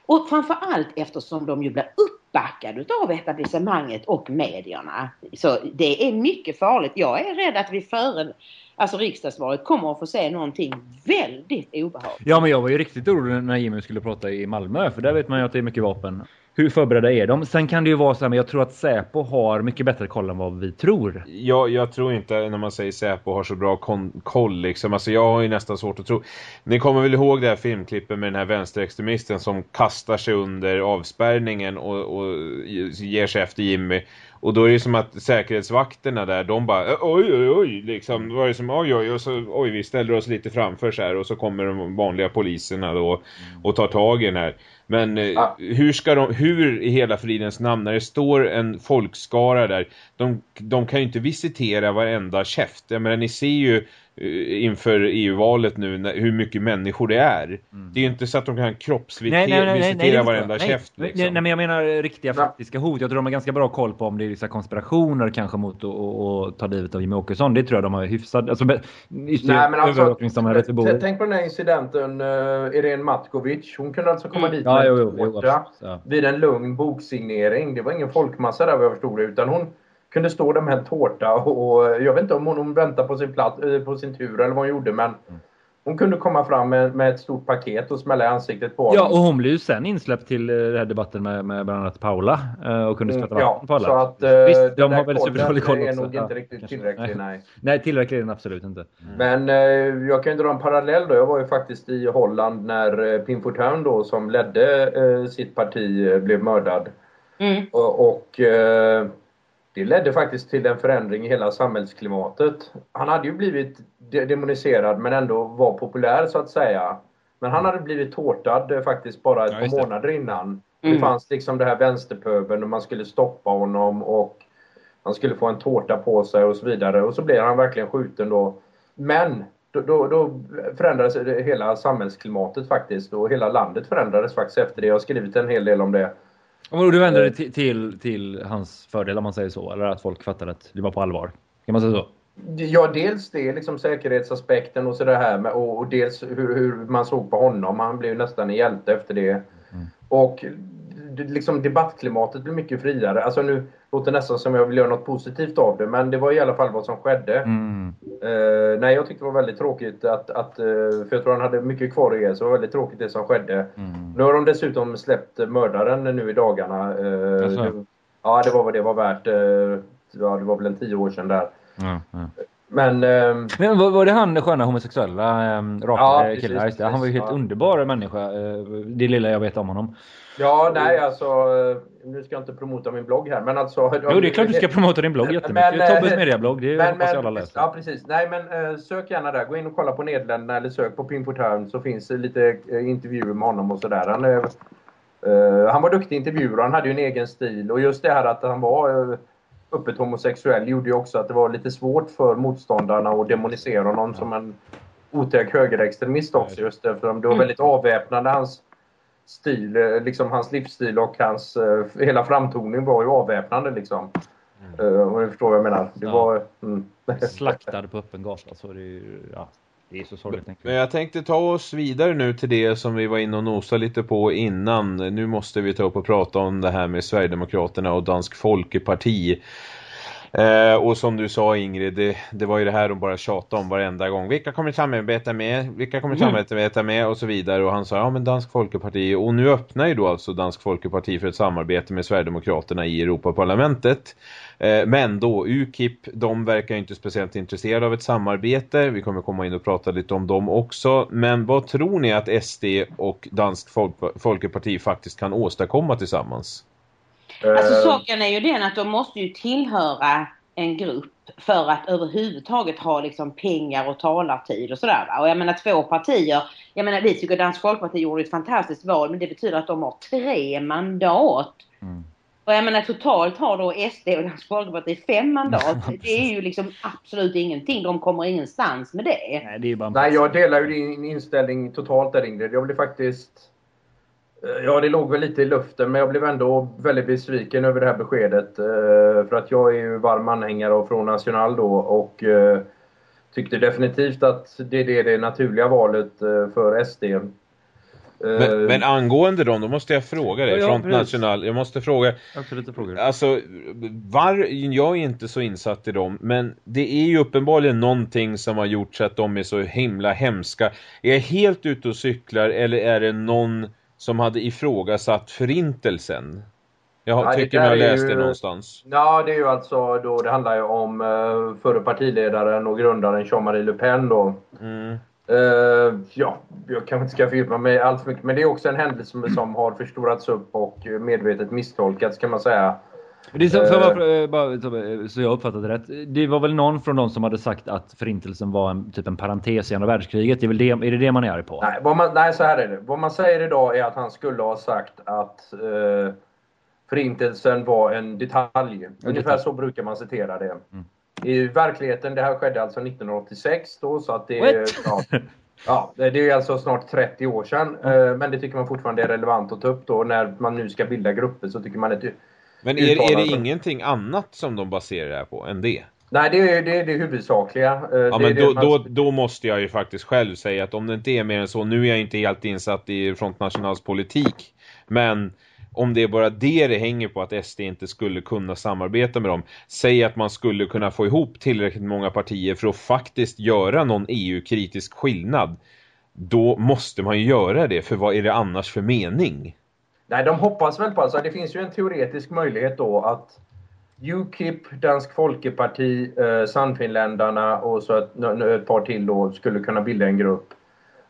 Och framförallt eftersom de ju blir uppbackade utav etablissemanget och medierna. Så det är mycket farligt. Jag är rädd att vi före alltså riksdagsvalet kommer att få se någonting väldigt obehagligt. Ja, men jag var ju riktigt orolig när Jimmy skulle prata i Malmö, för där vet man ju att det är mycket vapen. Hur förberedda är de? Sen kan det ju vara så här, men jag tror att Säpo har mycket bättre koll än vad vi tror. Jag, jag tror inte när man säger Säpo har så bra koll liksom. Alltså jag har ju nästan svårt att tro. Ni kommer väl ihåg det här filmklippet med den här vänsterextremisten som kastar sig under avspärrningen och, och ger sig efter Jimmy. Och då är det som att säkerhetsvakterna där, de bara oj oj oj liksom. Då var det som oj oj och så oj vi ställer oss lite framför så här och så kommer de vanliga poliserna då och tar tag i den här. Men eh, Ja. hur ska de, hur i hela fridens namn när det står en folkskara där, de, de kan ju inte visitera varenda käft. Jag menar ni ser ju inför EU-valet nu när, hur mycket människor det är. Det är ju inte så att de kan kroppsvisitera visitera varenda nej, käft nej, liksom. nej, men jag menar riktiga Ja. faktiska hot. Jag tror de har ganska bra koll på om det är vissa konspirationer kanske mot att ta livet av Jimmy Åkesson. Det tror jag de har hyfsat. Alltså, Nej men alltså, tänk på den här incidenten uh, Irene Matkovic. Hon kunde alltså komma dit Ja, med jo, en jo, jo, ja. vid en lugn boksignering. Det var ingen folkmassa där vad jag förstod det, utan hon kunde stå där med en tårta och, jag vet inte om hon, hon väntade på sin, plats, eh, på sin tur eller vad hon gjorde men hon kunde komma fram med, med ett stort paket och smälla i ansiktet på Ja, honom. och hon blev ju sen insläppt till eh, den här debatten med, med bland annat Paula eh, och kunde skvätta Mm, ja, på alla. så att Visst, de har väl superdålig koll är också. nog Ja, inte riktigt kanske. tillräcklig, Nej. nej. Tillräckligt är den absolut inte. Men eh, jag kan ju dra en parallell då. Jag var ju faktiskt i Holland när eh, Pim då som ledde eh, sitt parti blev mördad. Mm. Och, och eh, det ledde faktiskt till en förändring i hela samhällsklimatet. Han hade ju blivit de- demoniserad men ändå var populär så att säga. Men han hade blivit tårtad eh, faktiskt bara ett Ja, par det. månader innan. Det Mm. fanns liksom det här vänsterpöbeln och man skulle stoppa honom och han skulle få en tårta på sig och så vidare. Och så blev han verkligen skjuten då. Men då, då, då förändrades det- hela samhällsklimatet faktiskt och hela landet förändrades faktiskt efter det. Jag har skrivit en hel del om det. Och du vänder dig till, till, till hans fördel om man säger så, eller att folk fattar att det var på allvar. Kan man säga så? Ja, dels det, liksom säkerhetsaspekten och så det här med, och, och dels hur, hur man såg på honom. Han blev nästan en hjälte efter det. Och det, liksom debattklimatet blev mycket friare. Alltså nu låter det nästan som jag vill göra något positivt av det, men det var i alla fall vad som skedde. Mm. Eh, nej, jag tyckte det var väldigt tråkigt att, att eh, för jag tror han hade mycket kvar att ge, så det var väldigt tråkigt det som skedde. Mm. Nu har de dessutom släppt mördaren nu i dagarna. Jaså? det, ja, det var vad det var värt. Ja, det var väl en tio år sedan där. Ja, ja. Men ehm, Men var, var det han sköna homosexuella ähm, Ja, raka precis, killar? Just det. Han var ju precis, helt ja. underbar människa. eh, Det lilla jag vet om honom. Ja, nej alltså. eh, Nu ska jag inte promota min blogg här, men alltså. Jo, det är klart du ska promota din blogg jättemycket. Men, eh, Tobbes mediablogg, det Men, hoppas jag alla läser. ja, precis. Nej, men eh, sök gärna där. Gå in och kolla på Nederländerna eller sök på Pimpo Town så finns det lite eh, intervjuer med honom och sådär. Han, eh, eh, han var duktig intervjuer han hade ju en egen stil. Och just det här att han var eh, öppet homosexuell gjorde ju också att det var lite svårt för motståndarna att demonisera honom som en otäck högerextremist också. Just därför det var väldigt avväpnande hans stil, eh, liksom hans livsstil och hans eh, hela framtoning var ju avväpnande liksom. Eh, om du förstår vad jag menar. Det Ja. var... Mm. Slaktad på öppen gata. Så det är ju, ja, det är så sorgligt. Men jag. jag tänkte ta oss vidare nu till det som vi var inne och nosade lite på innan. Nu måste vi ta upp och prata om det här med Sverigedemokraterna och Dansk Folkeparti. Eh, och som du sa Ingrid, det, det var ju det här de bara tjatade om varenda gång. Vilka kommer samarbeta med? Vilka kommer samarbeta med? Och så vidare. Och han sa, ja men Dansk Folkeparti. Och nu öppnar ju då alltså Dansk Folkeparti för ett samarbete med Sverigedemokraterna i Europaparlamentet. Eh, men då, UKIP, de verkar ju inte speciellt intresserade av ett samarbete. Vi kommer komma in och prata lite om dem också. Men vad tror ni att SD och Dansk Folk- Folkeparti faktiskt kan åstadkomma tillsammans? Alltså Eh, saken är ju den att de måste ju tillhöra en grupp för att överhuvudtaget ha liksom pengar och talartid och sådär. Och jag menar två partier. Jag menar vi tycker Dansk Folkparti gjorde ett fantastiskt val men det betyder att de har tre mandat. Mm. Och jag menar totalt har då SD och Dansk Folkparti fem mandat. [LAUGHS] Det är ju liksom absolut ingenting. De kommer ingenstans med det. Nej, det är bara Nej, jag delar ju din inställning totalt där Ingrid. Jag blev faktiskt... eh, Ja, det låg väl lite i luften, men jag blev ändå väldigt besviken över det här beskedet. eh, För att jag är ju varm anhängare av Front National då och eh, tyckte definitivt att det är det naturliga valet för SD. Men, men angående dem, då måste jag fråga dig. Ja, ja, Front precis. National, jag måste fråga. Lite frågor. Alltså, var, jag är inte så insatt i dem, men det är ju uppenbarligen någonting som har gjort så att de är så himla hemska. Är jag helt ute och cyklar eller är det någon som hade ifrågasatt förintelsen? Jag Ja, tycker mig ha där är läst ju- det någonstans. Ja, det är ju alltså då det handlar ju om eh, förre partiledaren och grundaren Jean-Marie Le Pen då. Mm. Eh, ja, jag kanske inte ska fördjupa mig allt för mycket, men det är också en händelse som, som har förstorats upp och medvetet misstolkats kan man säga. Det är för Eh. varför, eh, bara, så- jag uppfattat det rätt. Det var väl någon från dem som hade sagt att förintelsen var en, typ en parentes i andra världskriget. Det är, väl det, är det det man är arg på? Nej, vad man, nej, så här är det. Vad man säger idag är att han skulle ha sagt att eh, Förintelsen var en detalj. Ungefär så brukar man citera det. I verkligheten, det här skedde alltså 1986 då, så att det? Ja, ja, det är alltså snart 30 år sedan. Eh, Men det tycker man fortfarande är relevant att ta upp då. När man nu ska bilda grupper så tycker man att... Men är, är det ingenting annat som de baserar det här på än det? Nej, det är det, är det huvudsakliga. Eh, Ja, det men då, man- då, då måste jag ju faktiskt själv säga att om det inte är mer än så, nu är jag inte helt insatt i Front Nationals politik, men om det är bara det det hänger på att SD inte skulle kunna samarbeta med dem, säg att man skulle kunna få ihop tillräckligt många partier för att faktiskt göra någon EU-kritisk skillnad, då måste man ju göra det, för vad är det annars för mening? Nej, de hoppas väl på alltså. Det finns ju en teoretisk möjlighet då att Ukip, Dansk Folkeparti, eh, Sannfinländarna och så ett, ett par till då skulle kunna bilda en grupp.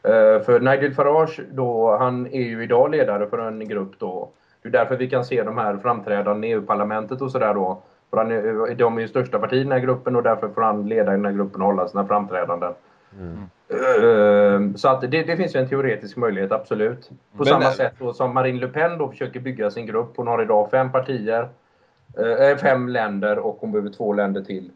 Eh, för Nigel Farage då, han är ju idag ledare för en grupp då. Det är därför vi kan se de här framträdande i EU-parlamentet och sådär då. För han är, de är ju största partierna i den här gruppen och därför får han leda i den här gruppen och hålla sina framträdanden. Mm. Så att det, det, finns ju en teoretisk möjlighet, absolut. På Men, samma äh, sätt då, som Marine Le Pen då försöker bygga sin grupp. Hon har idag fem partier, eh, fem länder och hon behöver två länder till.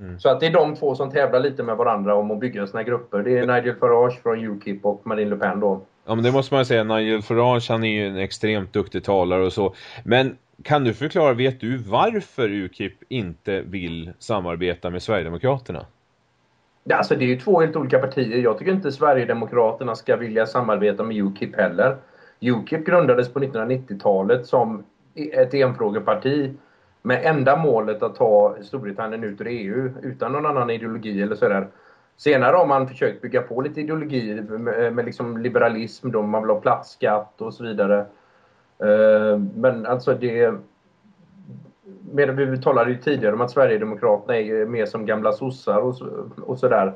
Mm. Så att det är de två som tävlar lite med varandra om att bygga sina grupper. Det är Nigel Farage från UKIP och Marine Le Pen då. Ja men det måste man säga, Nigel Farage han är ju en extremt duktig talare och så. Men kan du förklara, vet du varför UKIP inte vill samarbeta med Sverigedemokraterna? Alltså det är ju två helt olika partier. Jag tycker inte Sverigedemokraterna ska vilja samarbeta med UKIP heller. UKIP grundades på 1990-talet som ett enfrågeparti med enda målet att ta Storbritannien ut ur EU utan någon annan ideologi eller sådär. Senare har man försökt bygga på lite ideologi med, med liksom liberalism, då man vill ha platsskatt och så vidare. Uh, men alltså det... Medan vi talade ju tidigare om att Sverigedemokraterna är mer som gamla sossar och, och sådär.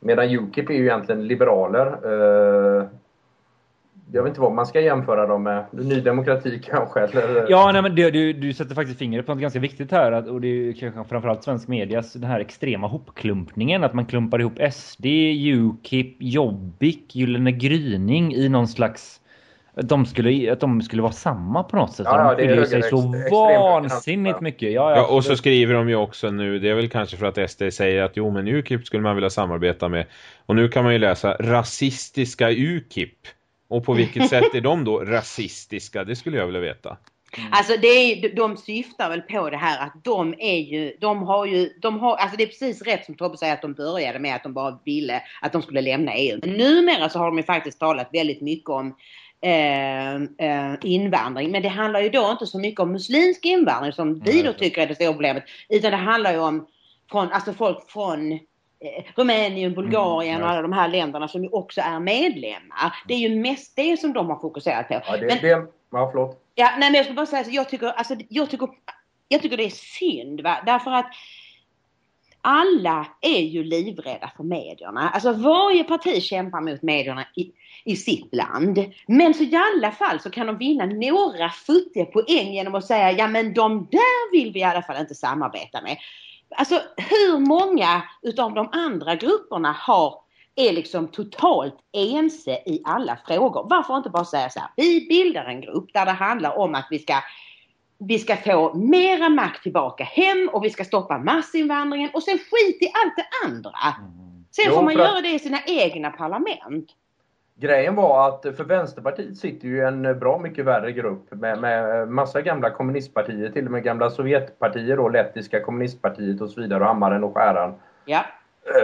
Medan Ukip är ju egentligen liberaler. Uh, jag vet inte vad man ska jämföra dem med. Ny Demokrati [LAUGHS] kanske? Eller... Ja, nej, men det, du, du sätter faktiskt fingret på något ganska viktigt här. Att, och det är kanske framförallt svensk medias den här extrema hopklumpningen. Att man klumpar ihop SD, Ukip, Jobbik, Gyllene Gryning i någon slags... Att de, skulle, att de skulle vara samma på något sätt. Ja, de skiljer sig så vansinnigt mycket. Ja, ja, ja, och så skriver de ju också nu, det är väl kanske för att SD säger att jo men UKIP skulle man vilja samarbeta med. Och nu kan man ju läsa rasistiska UKIP. Och på vilket [LAUGHS] sätt är de då rasistiska? Det skulle jag vilja veta. Mm. Alltså det är, de syftar väl på det här att de är ju, de har ju, de har, alltså det är precis rätt som Tobbe säger att de började med att de bara ville att de skulle lämna EU. Men numera så har de ju faktiskt talat väldigt mycket om eh, eh, invandring. Men det handlar ju då inte så mycket om muslimsk invandring som vi då tycker är det stora problemet. Utan det handlar ju om från, alltså folk från Eh, Rumänien, Bulgarien mm, och alla de här länderna som ju också är medlemmar. Det är ju mest det som de har fokuserat på. Ja, det, men, det, ja förlåt. Ja, nej men jag ska bara säga så jag tycker, alltså, jag tycker, jag tycker det är synd va? därför att alla är ju livrädda för medierna. Alltså varje parti kämpar mot medierna i, i sitt land. Men så i alla fall så kan de vinna några futtiga poäng genom att säga ja men de där vill vi i alla fall inte samarbeta med. Alltså hur många utav de andra grupperna har är liksom totalt ense i alla frågor. Varför inte bara säga så här, vi bildar en grupp där det handlar om att vi ska vi ska få mera makt tillbaka hem och vi ska stoppa massinvandringen och sen skit i allt det andra. Mm. Sen jo, får man göra det i sina egna parlament. Grejen var att för Vänsterpartiet sitter ju en bra mycket värre grupp med, med massa gamla kommunistpartier, till och med gamla Sovjetpartier då, Lettiska kommunistpartiet och så vidare, och Hammaren och Skäran. Ja.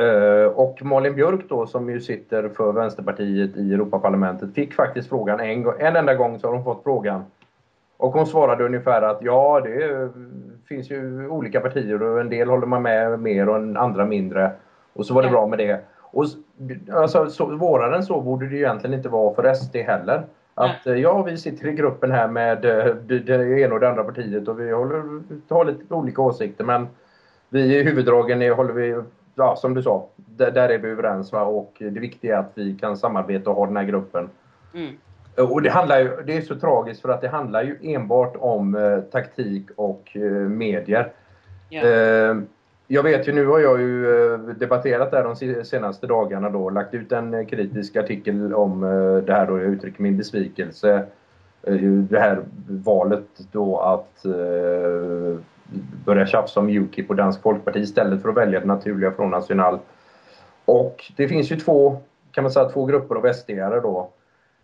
Uh, och Malin Björk då, som ju sitter för Vänsterpartiet i Europaparlamentet, fick faktiskt frågan en, en enda gång så har hon fått frågan. Och hon svarade ungefär att ja, det finns ju olika partier och en del håller man med mer och andra mindre. Och så var det bra med det. Och alltså, så, svårare än så borde det ju egentligen inte vara för SD heller. Att ja, vi sitter i gruppen här med det, det ena och det andra partiet och vi håller, har lite olika åsikter men vi i huvuddragen är, håller vi, ja som du sa, där, där är vi överens va? och det viktiga är att vi kan samarbeta och ha den här gruppen. Mm. Och det handlar ju, det är så tragiskt för att det handlar ju enbart om eh, taktik och eh, medier. Yeah. Eh, jag vet ju, nu har jag ju eh, debatterat det här de senaste dagarna då, lagt ut en eh, kritisk artikel om eh, det här och jag uttrycker min besvikelse. Det här valet då att börja tjafsa om Ukip och Dansk Folkparti istället för att välja det naturliga från National. Och det finns ju två, kan man säga, två grupper av SDare då.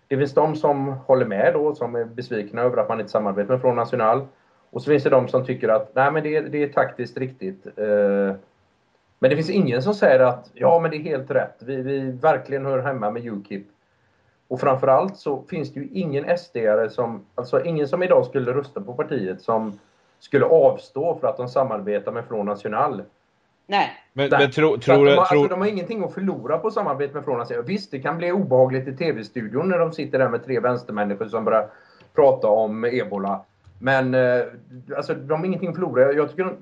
Det finns de som håller med då, som är besvikna över att man inte samarbetar med Front National. Och så finns det de som tycker att nej, men det, det är taktiskt riktigt. Eh, men det finns ingen som säger att ja, men det är helt rätt. Vi, vi verkligen hör hemma med Ukip. Och framförallt så finns det ju ingen SDare som, alltså ingen som idag skulle rösta på partiet som skulle avstå för att de samarbetar med Front National. Nej. Men, men tro, tror de, har, alltså, de har ingenting att förlora på samarbete med National. Visst, det kan bli obehagligt i tv-studion när de sitter där med tre vänstermänniskor som börjar prata om ebola. Men eh, alltså, de har ingenting att förlora. Jag, tycker,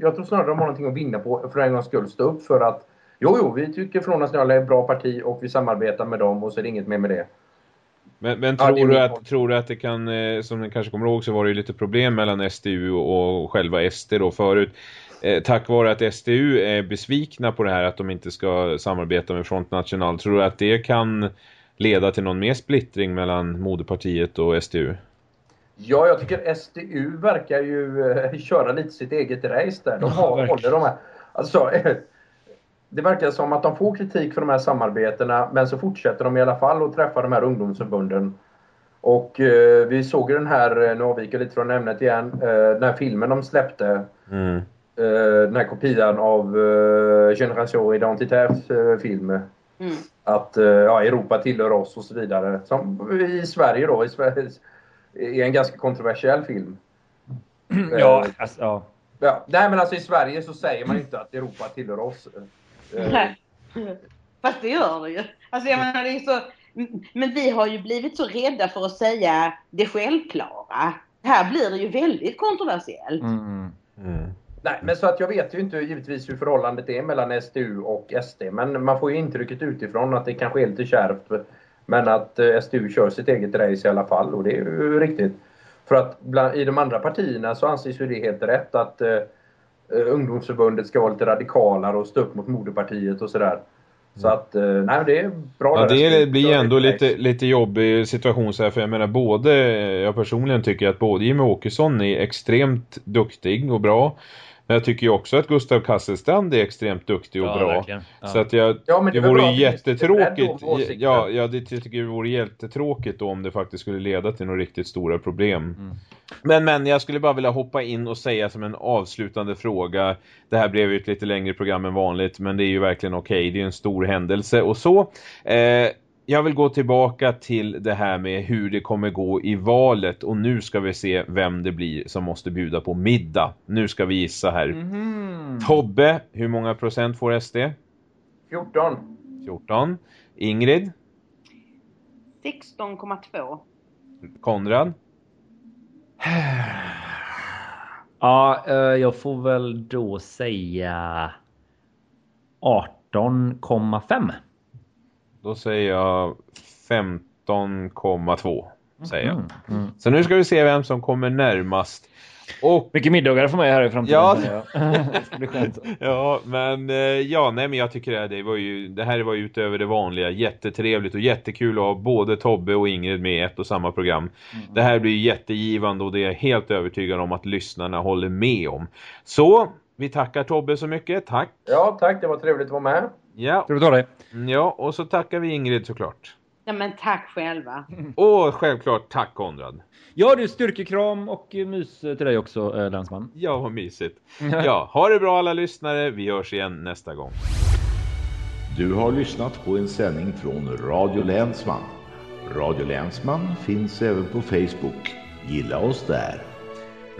jag tror snarare de har någonting att vinna på för en gångs skull. Stå upp för att jo, jo, vi tycker från är ett bra parti och vi samarbetar med dem och så är det inget mer med det. Men, men tror, ja, du att, tror du att det kan, eh, som ni kanske kommer ihåg så var det ju lite problem mellan SDU och själva SD då förut. Eh, tack vare att SDU är besvikna på det här att de inte ska samarbeta med Front National. Tror du att det kan leda till någon mer splittring mellan moderpartiet och SDU? Ja, jag tycker SDU verkar ju eh, köra lite sitt eget race där. De har, Ja, håller de här. Alltså, eh, det verkar som att de får kritik för de här samarbetena men så fortsätter de i alla fall att träffa de här ungdomsförbunden. Och eh, vi såg ju den här, nu avviker lite från ämnet igen, eh, den här filmen de släppte. Mm. Eh, den här kopian av eh, Generation Identitärs eh, film. Mm. Att eh, ja, Europa tillhör oss och så vidare. Som i Sverige då, i Sverige, är en ganska kontroversiell film. [CLEARS THROAT] Ja, alltså, ja. Ja, nej men alltså i Sverige så säger man inte att Europa tillhör oss. Nej. Fast det gör det ju. Alltså jag menar, det är så... Men vi har ju blivit så rädda för att säga det självklara. Här blir det ju väldigt kontroversiellt. Mm. Mm. Nej, men så att jag vet ju inte givetvis hur förhållandet är mellan SDU och SD. Men man får ju intrycket utifrån att det kanske är lite kärvt. Men att eh, SDU kör sitt eget race i alla fall och det är ju riktigt. För att bland, i de andra partierna så anses ju det helt rätt att eh, eh, ungdomsförbundet ska vara lite radikalare och stå upp mot moderpartiet och sådär. Så att, eh, nej det är bra. Ja, där. det blir ändå lite, lite jobbig situation så här, för jag menar både, jag personligen tycker att både Jimmy Åkesson är extremt duktig och bra. Men jag tycker ju också att Gustav Kasselstrand är extremt duktig och Ja, bra. Ja. Så att jag, Ja, det det vore bra ju det jättetråkigt. Ja, ja, det jag tycker det vore jättetråkigt då om det faktiskt skulle leda till några riktigt stora problem. Mm. Men, men jag skulle bara vilja hoppa in och säga som en avslutande fråga. Det här blev ju ett lite längre program än vanligt, men det är ju verkligen okej. Det är ju en stor händelse och så. Eh, jag vill gå tillbaka till det här med hur det kommer gå i valet och nu ska vi se vem det blir som måste bjuda på middag. Nu ska vi gissa här. Mhm. Tobbe, hur många procent får SD? 14. 14. Ingrid, 16,2. Konrad, Ja, eh, jag får väl då säga 18,5. Då säger jag 15,2 säger jag. Mm. Mm. Så nu ska vi se vem som kommer närmast. Och Mycket middagar för mig här i framtiden. Ja. [LAUGHS] [LAUGHS] Ja, men eh, ja, nej men jag tycker det, det var ju det här var ju utöver det vanliga jättetrevligt och jättekul att ha både Tobbe och Ingrid med i ett och samma program. Det här blir jättegivande och det är jag helt övertygad om att lyssnarna håller med om. Så, vi tackar Tobbe så mycket, tack. Ja, tack. Det var trevligt att vara med. Ja, Trevligt att ha dig. ja och så tackar vi Ingrid såklart. Ja men tack själva. [LAUGHS] Och självklart tack Konrad. Ja du, styrkekram och mys till dig också, eh, länsman. Ja, vad mysigt. Ja, ha det bra alla lyssnare. Vi hörs igen nästa gång. Du har lyssnat på en sändning från Radio Länsman. Radio Länsman finns även på Facebook. Gilla oss där.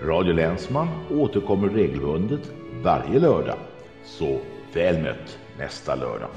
Radio Länsman återkommer regelbundet varje lördag. Så väl mött nästa lördag.